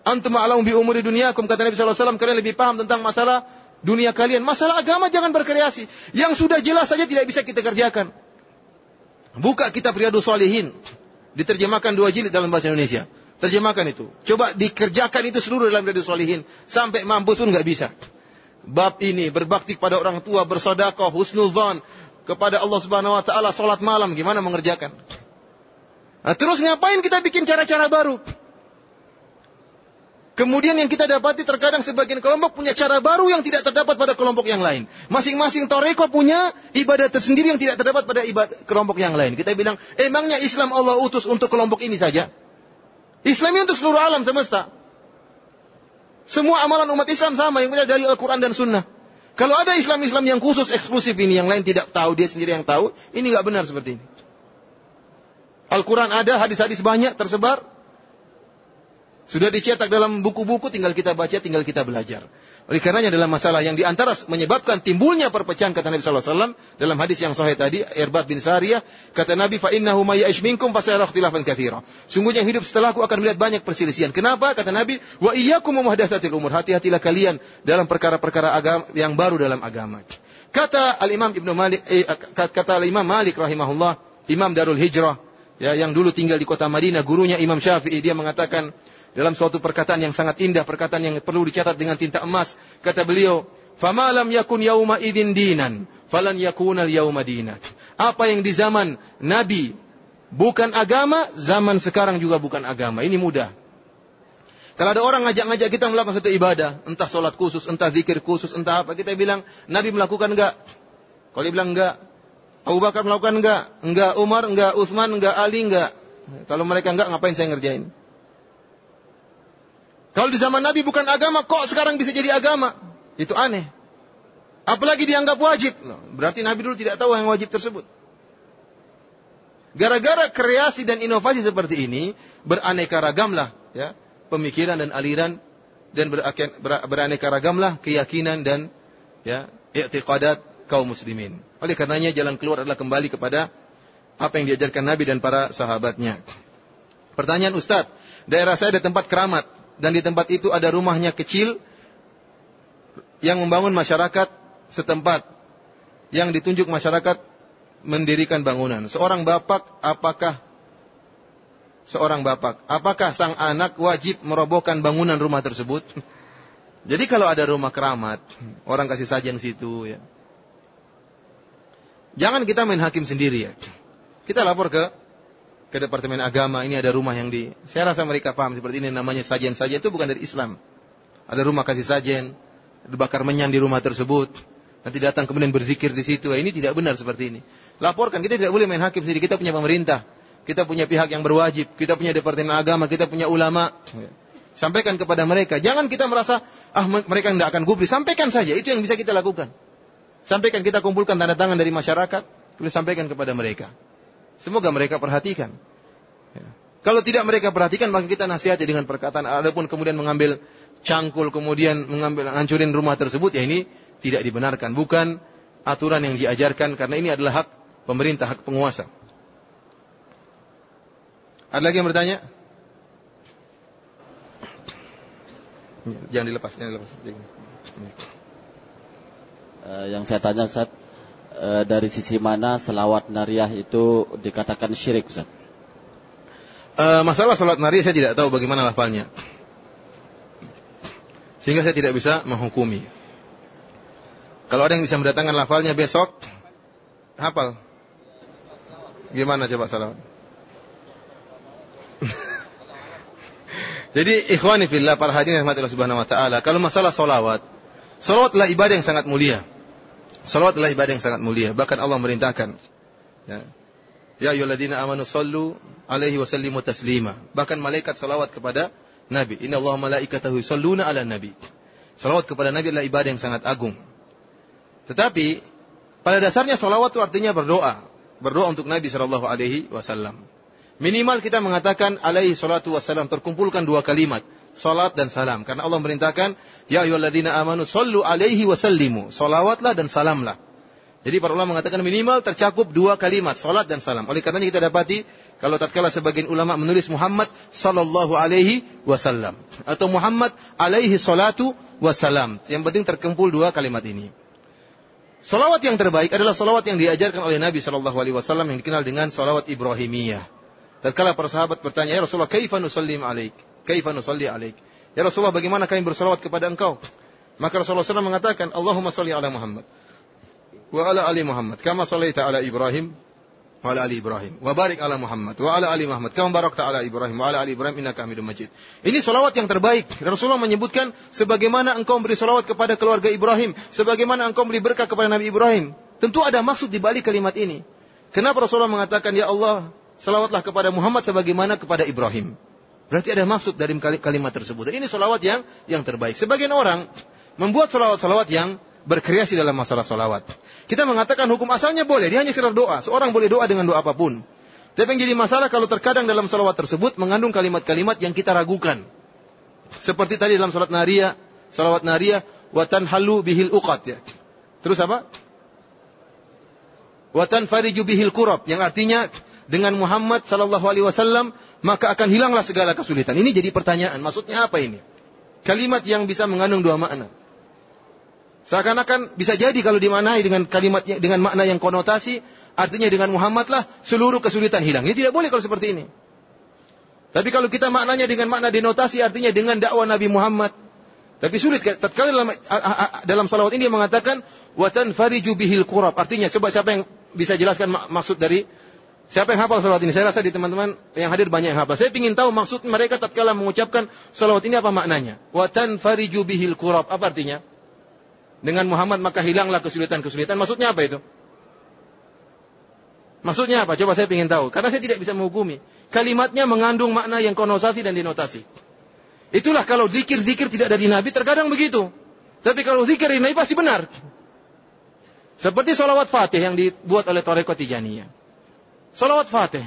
Antum a'lamu bi umuri dunyakum kata Nabi sallallahu alaihi wasallam kalian lebih paham tentang masalah dunia kalian. Masalah agama jangan berkreasi. Yang sudah jelas saja tidak bisa kita kerjakan. Buka kitab Riyadus Salihin. Diterjemahkan dua jilid dalam bahasa Indonesia. Terjemahkan itu. Coba dikerjakan itu seluruh dalam Riyadus Salihin. Sampai mampus pun nggak bisa. Bab ini berbakti kepada orang tua, bersodakoh, husnuzan kepada Allah Subhanahu wa taala, salat malam, gimana mengerjakan? Nah, terus ngapain kita bikin cara-cara baru? Kemudian yang kita dapati terkadang sebagian kelompok punya cara baru yang tidak terdapat pada kelompok yang lain. Masing-masing toreko punya ibadah tersendiri yang tidak terdapat pada ibadah kelompok yang lain. Kita bilang, emangnya Islam Allah utus untuk kelompok ini saja? Islam ini untuk seluruh alam semesta. Semua amalan umat Islam sama yang punya dari Al-Quran dan Sunnah. Kalau ada Islam-Islam yang khusus eksklusif ini, yang lain tidak tahu, dia sendiri yang tahu, ini nggak benar seperti ini. Al-Quran ada, hadis-hadis banyak tersebar, sudah dicetak dalam buku-buku, tinggal kita baca, tinggal kita belajar. Oleh karenanya dalam masalah yang di antara menyebabkan timbulnya perpecahan kata Nabi SAW dalam hadis yang sahih tadi, Irbad bin Sariyah, kata Nabi, fa innahu may minkum fasayara ikhtilafan katsira. Sungguhnya hidup setelahku akan melihat banyak perselisihan. Kenapa? Kata Nabi, wa iyyakum muhdatsatil umur. Hati-hatilah kalian dalam perkara-perkara agama yang baru dalam agama. Kata Al-Imam Ibnu Malik eh, kata Al-Imam Malik rahimahullah, Imam Darul Hijrah, ya yang dulu tinggal di kota Madinah, gurunya Imam Syafi'i, dia mengatakan, dalam suatu perkataan yang sangat indah, perkataan yang perlu dicatat dengan tinta emas. Kata beliau, "Famalam yakun yauma idin dinan, falan yakunal yauma dinat." Apa yang di zaman Nabi bukan agama, zaman sekarang juga bukan agama. Ini mudah. Kalau ada orang ngajak-ngajak kita melakukan suatu ibadah, entah sholat khusus, entah zikir khusus, entah apa, kita bilang, Nabi melakukan enggak? Kalau dia bilang enggak, Abu Bakar melakukan enggak? Enggak Umar, enggak Utsman, enggak Ali, enggak. Kalau mereka enggak, ngapain saya ngerjain? Kalau di zaman Nabi bukan agama, kok sekarang bisa jadi agama? Itu aneh. Apalagi dianggap wajib. Berarti Nabi dulu tidak tahu yang wajib tersebut. Gara-gara kreasi dan inovasi seperti ini, beraneka ragamlah ya, pemikiran dan aliran dan beraneka ragamlah keyakinan dan ya, i'tiqadat kaum muslimin. Oleh karenanya jalan keluar adalah kembali kepada apa yang diajarkan Nabi dan para sahabatnya. Pertanyaan Ustadz, daerah saya ada tempat keramat dan di tempat itu ada rumahnya kecil yang membangun masyarakat setempat yang ditunjuk masyarakat mendirikan bangunan. Seorang bapak apakah seorang bapak apakah sang anak wajib merobohkan bangunan rumah tersebut? Jadi kalau ada rumah keramat, orang kasih sajian situ ya. Jangan kita main hakim sendiri ya. Kita lapor ke ke Departemen Agama, ini ada rumah yang di... Saya rasa mereka paham seperti ini namanya sajen-sajen itu bukan dari Islam. Ada rumah kasih sajen, dibakar menyan di rumah tersebut. Nanti datang kemudian berzikir di situ. Ini tidak benar seperti ini. Laporkan, kita tidak boleh main hakim sendiri. Kita punya pemerintah. Kita punya pihak yang berwajib. Kita punya Departemen Agama. Kita punya ulama. Sampaikan kepada mereka. Jangan kita merasa, ah mereka tidak akan gubri. Sampaikan saja. Itu yang bisa kita lakukan. Sampaikan kita kumpulkan tanda tangan dari masyarakat. Kemudian sampaikan kepada mereka. Semoga mereka perhatikan. Ya. Kalau tidak mereka perhatikan, maka kita nasihati dengan perkataan. Adapun kemudian mengambil cangkul, kemudian mengambil hancurin rumah tersebut, ya ini tidak dibenarkan. Bukan aturan yang diajarkan, karena ini adalah hak pemerintah, hak penguasa. Ada lagi yang bertanya? Jangan dilepas, jangan dilepas. Uh, yang saya tanya Ustaz, uh, dari sisi mana selawat nariyah itu dikatakan syirik Ustaz? Uh, masalah salat nariyah saya tidak tahu bagaimana lafalnya. Sehingga saya tidak bisa menghukumi. Kalau ada yang bisa mendatangkan lafalnya besok, hafal. Gimana coba salawat? Jadi ikhwani fillah para hadirin rahmatillah subhanahu wa taala, kalau masalah solawat, solawat ibadah yang sangat mulia. Salawat adalah ibadah yang sangat mulia. Bahkan Allah merintahkan. Ya. Ya ayyuhalladzina amanu sallu alaihi wa sallimu taslima. Bahkan malaikat salawat kepada Nabi. Inna Allah malaikatahu salluna ala Nabi. Salawat kepada Nabi adalah ibadah yang sangat agung. Tetapi pada dasarnya salawat itu artinya berdoa. Berdoa untuk Nabi sallallahu alaihi wasallam. Minimal kita mengatakan alaihi salatu wasallam terkumpulkan dua kalimat salat dan salam. Karena Allah merintahkan, Ya ayyuhalladzina amanu sallu alaihi wa sallimu. Salawatlah dan salamlah. Jadi para ulama mengatakan minimal tercakup dua kalimat, salat dan salam. Oleh karenanya kita dapati, kalau tatkala sebagian ulama menulis Muhammad sallallahu alaihi wasallam. Atau Muhammad alaihi salatu wasalam. Yang penting terkumpul dua kalimat ini. Salawat yang terbaik adalah salawat yang diajarkan oleh Nabi Sallallahu Alaihi Wasallam yang dikenal dengan salawat Ibrahimiyah. Tatkala para sahabat bertanya, Ya Rasulullah, kaifa nusallim alaik? Kaifa nusalli alaik? Ya Rasulullah, bagaimana kami bersalawat kepada engkau? Maka Rasulullah SAW mengatakan, Allahumma salli ala Muhammad. Wa ala ali Muhammad. Kama sallaita ala Ibrahim. Wa ala ali Ibrahim. Wa barik ala Muhammad. Wa ala ali Muhammad. Kama barakta ala Ibrahim. Wa ala ali Ibrahim. Inna hamidun majid. Ini salawat yang terbaik. Rasulullah menyebutkan, sebagaimana engkau beri salawat kepada keluarga Ibrahim. Sebagaimana engkau beri berkah kepada Nabi Ibrahim. Tentu ada maksud di balik kalimat ini. Kenapa Rasulullah mengatakan, Ya Allah, salawatlah kepada Muhammad sebagaimana kepada Ibrahim. Berarti ada maksud dari kalimat tersebut. Dan ini salawat yang yang terbaik. Sebagian orang membuat salawat-salawat yang berkreasi dalam masalah salawat. Kita mengatakan hukum asalnya boleh, dia hanya sekedar doa. Seorang boleh doa dengan doa apa pun. Tapi yang jadi masalah kalau terkadang dalam salawat tersebut mengandung kalimat-kalimat yang kita ragukan. Seperti tadi dalam salat naria, salawat naria, watan halu bihil uqat ya. Terus apa? Watan fariju bihil kurab, yang artinya dengan Muhammad sallallahu alaihi wasallam maka akan hilanglah segala kesulitan. Ini jadi pertanyaan, maksudnya apa ini? Kalimat yang bisa mengandung dua makna. Seakan-akan bisa jadi kalau dimanai dengan kalimat dengan makna yang konotasi, artinya dengan Muhammad lah seluruh kesulitan hilang. Ini tidak boleh kalau seperti ini. Tapi kalau kita maknanya dengan makna denotasi, artinya dengan dakwah Nabi Muhammad. Tapi sulit. Tatkala dalam, dalam salawat ini dia mengatakan watan fariju bihil kurab. Artinya coba siapa yang bisa jelaskan maksud dari Siapa yang hafal salawat ini? Saya rasa di teman-teman yang hadir banyak yang hafal. Saya ingin tahu maksud mereka tatkala mengucapkan salawat ini apa maknanya. Watan fariju bihil kurab. Apa artinya? Dengan Muhammad maka hilanglah kesulitan-kesulitan. Maksudnya apa itu? Maksudnya apa? Coba saya ingin tahu. Karena saya tidak bisa menghukumi. Kalimatnya mengandung makna yang konosasi dan dinotasi. Itulah kalau zikir-zikir tidak dari Nabi, terkadang begitu. Tapi kalau zikir dari Nabi pasti benar. Seperti salawat fatih yang dibuat oleh Toreko Tijaniyah. Salawat fatih.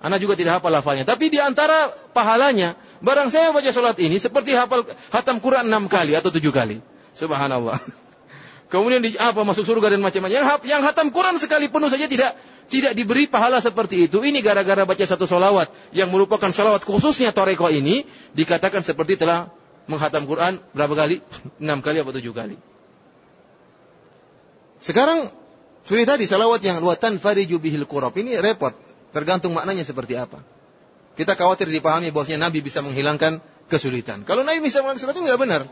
Anak juga tidak hafal lafalnya. Tapi di antara pahalanya, barang saya baca salat ini seperti hafal hatam Quran enam kali atau tujuh kali. Subhanallah. Kemudian di, apa masuk surga dan macam-macam. Yang, yang hatam Quran sekali penuh saja tidak tidak diberi pahala seperti itu. Ini gara-gara baca satu salawat yang merupakan salawat khususnya Toreko ini dikatakan seperti telah menghatam Quran berapa kali? Enam kali atau tujuh kali. Sekarang seperti tadi salawat yang luatan fariju bihil kurab ini repot, tergantung maknanya seperti apa. Kita khawatir dipahami bahwasanya Nabi bisa menghilangkan kesulitan. Kalau Nabi bisa menghilangkan kesulitan tidak benar.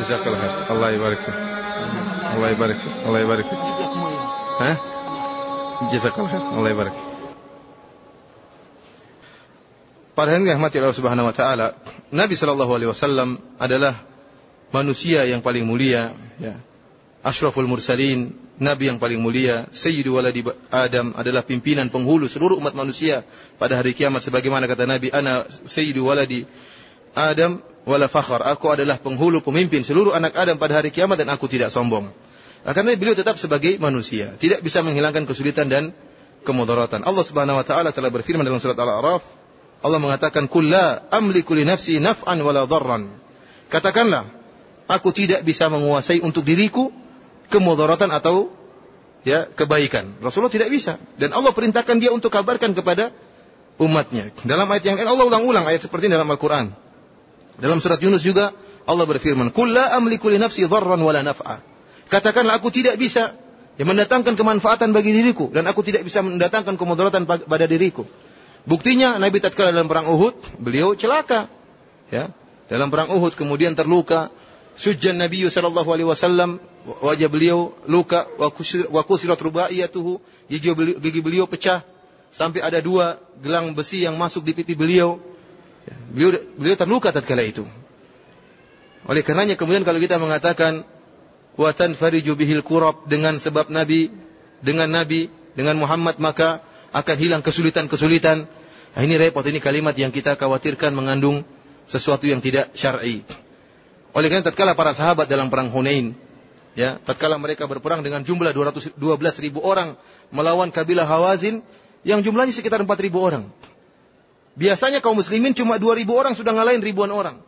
Jazakallah. Allah ibarik. Allah ibarik. Allah ibarik. Hah? Jazakallah. Allah ibarik. Para yang dirahmati Allah Subhanahu wa taala, Nabi sallallahu alaihi wasallam adalah manusia yang paling mulia, ya. Ashraful mursalin, nabi yang paling mulia, sayyidu waladi Adam adalah pimpinan penghulu seluruh umat manusia pada hari kiamat sebagaimana kata Nabi, ana sayyidu waladi Adam wala fakhar. Aku adalah penghulu pemimpin seluruh anak Adam pada hari kiamat dan aku tidak sombong. Karena beliau tetap sebagai manusia, tidak bisa menghilangkan kesulitan dan kemudaratan. Allah Subhanahu wa taala telah berfirman dalam surat Al-A'raf, Allah mengatakan kulla amliku li nafsi naf'an wala dharran. Katakanlah, aku tidak bisa menguasai untuk diriku kemudaratan atau ya kebaikan. Rasulullah tidak bisa dan Allah perintahkan dia untuk kabarkan kepada umatnya. Dalam ayat yang lain Allah ulang-ulang ayat seperti ini dalam Al-Qur'an. Dalam surat Yunus juga Allah berfirman, "Kulla amliku li nafsi dharran wala naf'a." Katakanlah aku tidak bisa yang mendatangkan kemanfaatan bagi diriku dan aku tidak bisa mendatangkan kemudaratan pada diriku. Buktinya Nabi tatkala dalam perang Uhud, beliau celaka. Ya. Dalam perang Uhud kemudian terluka. Sujjan Nabi sallallahu alaihi wasallam wajah beliau luka wa kusirat rubaiyatuhu gigi beliau, gigi beliau pecah sampai ada dua gelang besi yang masuk di pipi beliau. Ya. Beliau beliau terluka tatkala itu. Oleh karenanya kemudian kalau kita mengatakan wa tanfariju bihil kurab dengan sebab Nabi dengan Nabi dengan Muhammad maka akan hilang kesulitan-kesulitan. Nah, ini repot, ini kalimat yang kita khawatirkan mengandung sesuatu yang tidak syar'i. Oleh karena tatkala para sahabat dalam perang Hunain, ya, tatkala mereka berperang dengan jumlah 212 ribu orang melawan kabilah Hawazin yang jumlahnya sekitar 4 ribu orang. Biasanya kaum muslimin cuma 2 ribu orang sudah ngalahin ribuan orang.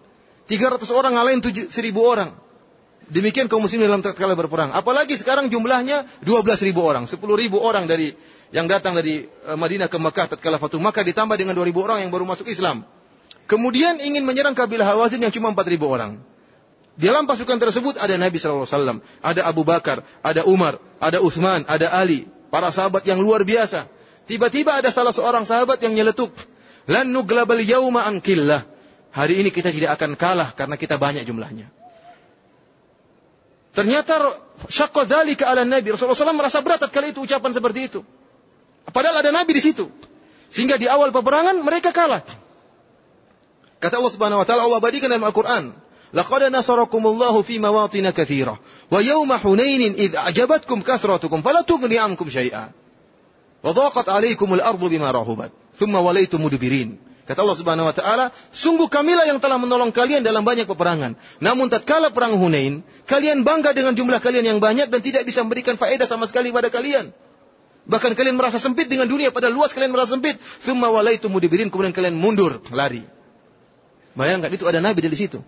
300 orang ngalahin 1000 orang. Demikian kaum muslimin dalam tatkala berperang. Apalagi sekarang jumlahnya 12 ribu orang, 10 ribu orang dari yang datang dari eh, Madinah ke Mekah tatkala Fatu Makkah ditambah dengan 2000 orang yang baru masuk Islam. Kemudian ingin menyerang kabilah Hawazin yang cuma 4000 orang. Di dalam pasukan tersebut ada Nabi SAW, ada Abu Bakar, ada Umar, ada Uthman, ada Ali, para sahabat yang luar biasa. Tiba-tiba ada salah seorang sahabat yang nyeletuk, "Lan nuglabal yauma an killah." Hari ini kita tidak akan kalah karena kita banyak jumlahnya. Ternyata syaqqa dzalika ala Nabi. Rasulullah SAW merasa berat kali itu ucapan seperti itu. Padahal ada Nabi di situ. Sehingga di awal peperangan mereka kalah. Kata Allah Subhanahu wa taala Allah badikan dalam Al-Qur'an, "Laqad nasarakumullahu fi mawatin katsira wa yawma Hunainin id a'jabatkum kathratukum fala tughni ankum syai'a wa dhaqat 'alaykum al-ardu bima rahubat thumma walaytum mudbirin." Kata Allah Subhanahu wa taala, sungguh kamilah yang telah menolong kalian dalam banyak peperangan. Namun tatkala perang Hunain, kalian bangga dengan jumlah kalian yang banyak dan tidak bisa memberikan faedah sama sekali pada kalian. Bahkan kalian merasa sempit dengan dunia, pada luas kalian merasa sempit. Thumma walaitu mudibirin, kemudian kalian mundur, lari. Bayangkan, itu ada Nabi di situ.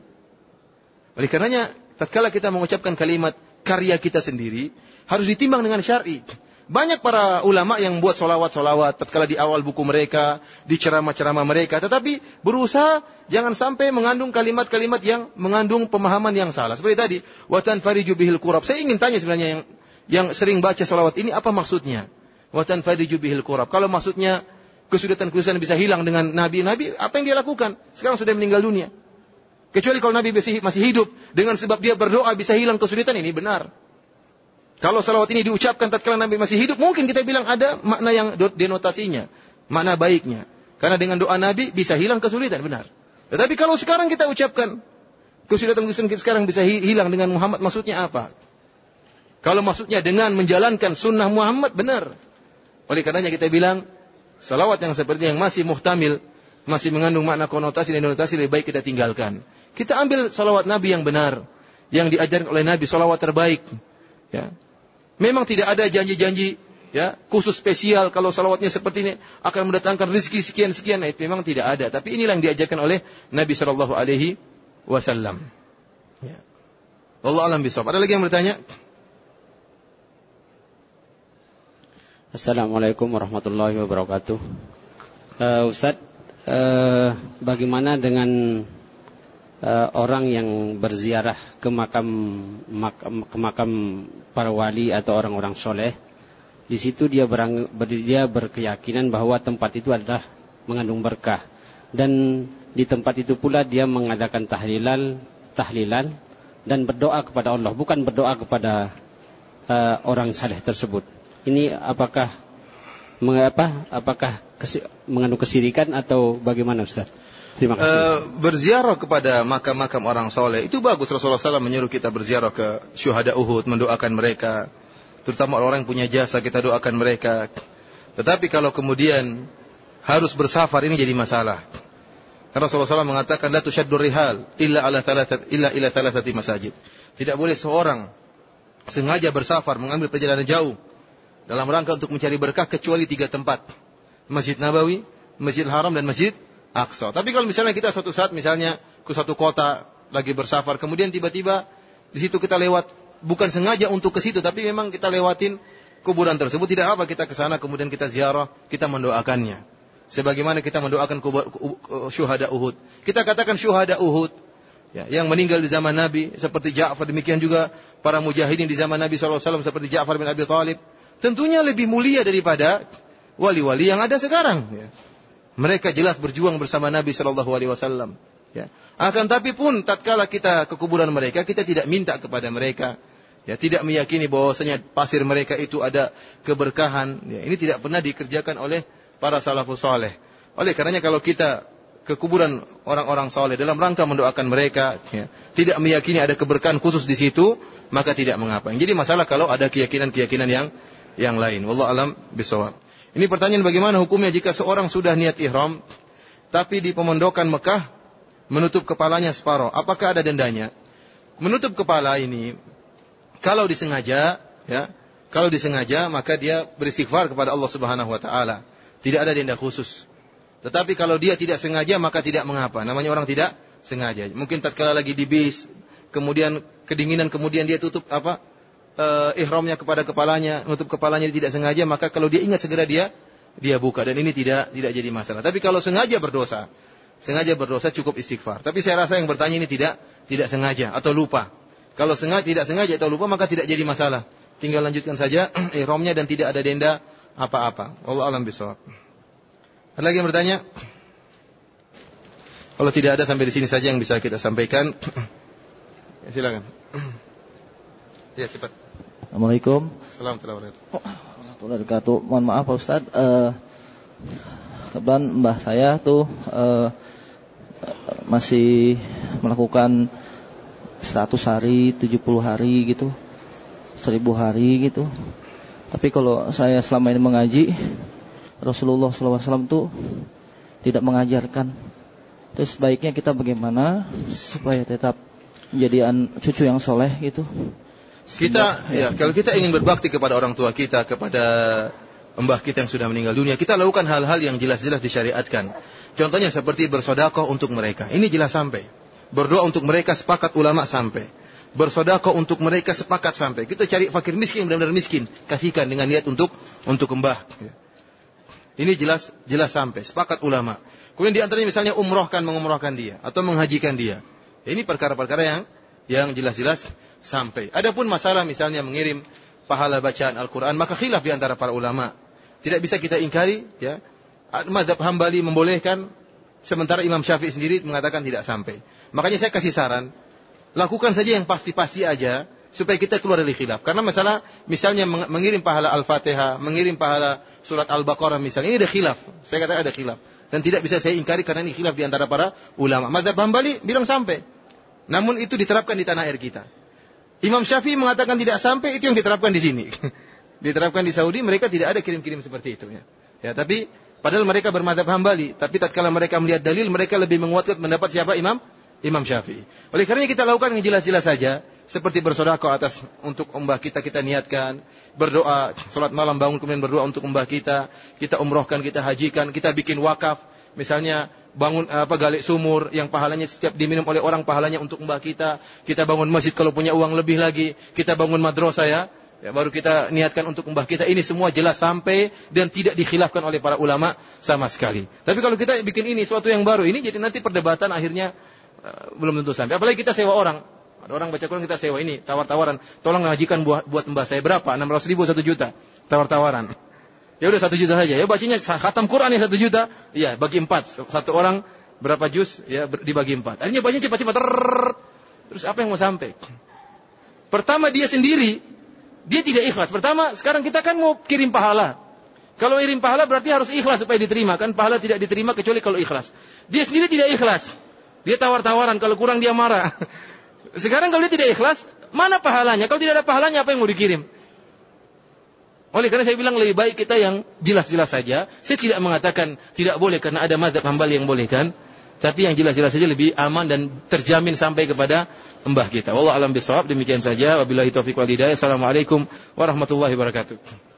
Oleh karenanya, tatkala kita mengucapkan kalimat karya kita sendiri, harus ditimbang dengan syar'i. Banyak para ulama yang buat solawat-solawat tatkala di awal buku mereka, di ceramah-ceramah mereka, tetapi berusaha jangan sampai mengandung kalimat-kalimat yang mengandung pemahaman yang salah. Seperti tadi, watan fariju bihil kurab. Saya ingin tanya sebenarnya yang yang sering baca solawat ini apa maksudnya? Watan fadiju bihil kurab. Kalau maksudnya kesulitan-kesulitan bisa hilang dengan Nabi, Nabi apa yang dia lakukan? Sekarang sudah meninggal dunia. Kecuali kalau Nabi masih hidup dengan sebab dia berdoa bisa hilang kesulitan ini benar. Kalau salawat ini diucapkan tatkala Nabi masih hidup, mungkin kita bilang ada makna yang denotasinya, makna baiknya. Karena dengan doa Nabi bisa hilang kesulitan, benar. Tetapi kalau sekarang kita ucapkan kesulitan-kesulitan kita sekarang bisa hilang dengan Muhammad, maksudnya apa? Kalau maksudnya dengan menjalankan sunnah Muhammad, benar. Oleh karenanya kita bilang, salawat yang seperti yang masih muhtamil, masih mengandung makna konotasi dan denotasi lebih baik kita tinggalkan. Kita ambil salawat Nabi yang benar, yang diajarkan oleh Nabi, salawat terbaik. Ya. Memang tidak ada janji-janji ya khusus spesial kalau salawatnya seperti ini akan mendatangkan rezeki sekian sekian nah, memang tidak ada tapi inilah yang diajarkan oleh Nabi Shallallahu Alaihi Wasallam. Ya. Allah alam bisawab. Ada lagi yang bertanya? Assalamualaikum warahmatullahi wabarakatuh. Uh, Ustaz, uh, bagaimana dengan uh, orang yang berziarah ke makam, makam ke makam para wali atau orang-orang soleh? Di situ dia, berang, dia berkeyakinan bahwa tempat itu adalah mengandung berkah dan di tempat itu pula dia mengadakan tahlilan, tahlilan dan berdoa kepada Allah, bukan berdoa kepada uh, orang saleh tersebut. Ini apakah mengapa apakah kesi, mengandung kesirikan atau bagaimana Ustaz? Terima kasih. Uh, berziarah kepada makam-makam orang soleh itu bagus. Rasulullah SAW menyuruh kita berziarah ke syuhada Uhud, mendoakan mereka. Terutama orang yang punya jasa kita doakan mereka. Tetapi kalau kemudian harus bersafar ini jadi masalah. Karena Rasulullah SAW mengatakan la tushaddur rihal illa ala thalathat illa ila thalathati masajid. Tidak boleh seorang sengaja bersafar mengambil perjalanan jauh dalam rangka untuk mencari berkah kecuali tiga tempat. Masjid Nabawi, Masjid Haram dan Masjid Aqsa. Tapi kalau misalnya kita suatu saat misalnya ke suatu kota lagi bersafar, kemudian tiba-tiba di situ kita lewat bukan sengaja untuk ke situ, tapi memang kita lewatin kuburan tersebut. Tidak apa kita ke sana kemudian kita ziarah, kita mendoakannya. Sebagaimana kita mendoakan kubur, syuhada Uhud. Kita katakan syuhada Uhud ya, yang meninggal di zaman Nabi seperti Ja'far demikian juga para mujahidin di zaman Nabi SAW seperti Ja'far bin Abi Thalib tentunya lebih mulia daripada wali-wali yang ada sekarang ya. Mereka jelas berjuang bersama Nabi Shallallahu Alaihi Wasallam. Ya. Akan tapi pun tatkala kita ke kuburan mereka, kita tidak minta kepada mereka. Ya, tidak meyakini bahwasanya pasir mereka itu ada keberkahan. Ya, ini tidak pernah dikerjakan oleh para salafus saleh. Oleh karenanya kalau kita ke kuburan orang-orang saleh dalam rangka mendoakan mereka, ya, tidak meyakini ada keberkahan khusus di situ, maka tidak mengapa. Jadi masalah kalau ada keyakinan-keyakinan yang yang lain. Wallahu alam bisawab. Ini pertanyaan bagaimana hukumnya jika seorang sudah niat ihram tapi di pemondokan Mekah menutup kepalanya separuh. Apakah ada dendanya? Menutup kepala ini kalau disengaja ya, kalau disengaja maka dia beristighfar kepada Allah Subhanahu wa taala. Tidak ada denda khusus. Tetapi kalau dia tidak sengaja maka tidak mengapa. Namanya orang tidak sengaja. Mungkin tatkala lagi di bis, kemudian kedinginan kemudian dia tutup apa? Uh, ihramnya kepada kepalanya, nutup kepalanya tidak sengaja, maka kalau dia ingat segera dia dia buka dan ini tidak tidak jadi masalah. Tapi kalau sengaja berdosa, sengaja berdosa cukup istighfar. Tapi saya rasa yang bertanya ini tidak tidak sengaja atau lupa. Kalau sengaja tidak sengaja atau lupa maka tidak jadi masalah. Tinggal lanjutkan saja ihramnya dan tidak ada denda apa-apa. Allah alam bisawab. Ada lagi yang bertanya? Kalau tidak ada sampai di sini saja yang bisa kita sampaikan. ya, silakan. Ya, cepat. Assalamualaikum. Assalamualaikum warahmatullahi wabarakatuh. Mohon maaf Pak Ustaz, uh, kebetulan mbah saya tuh uh, masih melakukan 100 hari, 70 hari gitu, 1000 hari gitu. Tapi kalau saya selama ini mengaji, Rasulullah SAW tuh tidak mengajarkan. Terus baiknya kita bagaimana supaya tetap menjadi cucu yang soleh gitu. Kita ya kalau kita ingin berbakti kepada orang tua kita, kepada mbah kita yang sudah meninggal dunia, kita lakukan hal-hal yang jelas-jelas disyariatkan. Contohnya seperti bersodakoh untuk mereka. Ini jelas sampai. Berdoa untuk mereka sepakat ulama sampai. Bersodakoh untuk mereka sepakat sampai. Kita cari fakir miskin benar-benar miskin, kasihkan dengan niat untuk untuk mbah. Ini jelas jelas sampai. Sepakat ulama. Kemudian di antaranya misalnya umrohkan mengumrohkan dia atau menghajikan dia. Ini perkara-perkara yang yang jelas-jelas sampai. Adapun masalah misalnya mengirim pahala bacaan Al-Quran, maka khilaf di antara para ulama. Tidak bisa kita ingkari, ya. Madhab Hambali membolehkan, sementara Imam Syafi'i sendiri mengatakan tidak sampai. Makanya saya kasih saran, lakukan saja yang pasti-pasti aja, supaya kita keluar dari khilaf. Karena masalah, misalnya mengirim pahala Al-Fatihah, mengirim pahala surat Al-Baqarah misalnya, ini ada khilaf. Saya katakan ada khilaf. Dan tidak bisa saya ingkari karena ini khilaf di antara para ulama. Madhab Hambali bilang sampai. Namun itu diterapkan di tanah air kita. Imam Syafi'i mengatakan tidak sampai itu yang diterapkan di sini. diterapkan di Saudi mereka tidak ada kirim-kirim seperti itu ya. Ya, tapi padahal mereka bermadhab Hambali, tapi tatkala mereka melihat dalil mereka lebih menguatkan mendapat siapa Imam Imam Syafi'i. Oleh karena kita lakukan yang jelas-jelas saja seperti bersedekah atas untuk umbah kita kita niatkan, berdoa, salat malam bangun kemudian berdoa untuk umbah kita, kita umrohkan, kita hajikan, kita bikin wakaf, misalnya bangun apa galik sumur yang pahalanya setiap diminum oleh orang pahalanya untuk mbah kita. Kita bangun masjid kalau punya uang lebih lagi. Kita bangun madrasah ya. Ya, baru kita niatkan untuk mbah kita. Ini semua jelas sampai dan tidak dikhilafkan oleh para ulama sama sekali. Tapi kalau kita bikin ini suatu yang baru ini jadi nanti perdebatan akhirnya uh, belum tentu sampai. Apalagi kita sewa orang. Ada orang baca Quran kita sewa ini tawar-tawaran. Tolong ngajikan buat, buat mbah saya berapa? 600 ribu satu juta. Tawar-tawaran. Ya udah satu juta saja. Ya bacanya khatam Quran ya satu juta. Iya bagi empat. Satu orang berapa juz ya dibagi empat. Akhirnya bacanya cepat-cepat. Terus apa yang mau sampai? Pertama dia sendiri dia tidak ikhlas. Pertama sekarang kita kan mau kirim pahala. Kalau irim pahala berarti harus ikhlas supaya diterima. Kan pahala tidak diterima kecuali kalau ikhlas. Dia sendiri tidak ikhlas. Dia tawar-tawaran, kalau kurang dia marah. Sekarang kalau dia tidak ikhlas, mana pahalanya? Kalau tidak ada pahalanya, apa yang mau dikirim? Oleh karena saya bilang lebih baik kita yang jelas-jelas saja. Saya tidak mengatakan tidak boleh karena ada mazhab hambal yang bolehkan. Tapi yang jelas-jelas saja lebih aman dan terjamin sampai kepada mbah kita. Wallah alam bisawab. Demikian saja. Wabillahi taufiq wal hidayah. Assalamualaikum warahmatullahi wabarakatuh.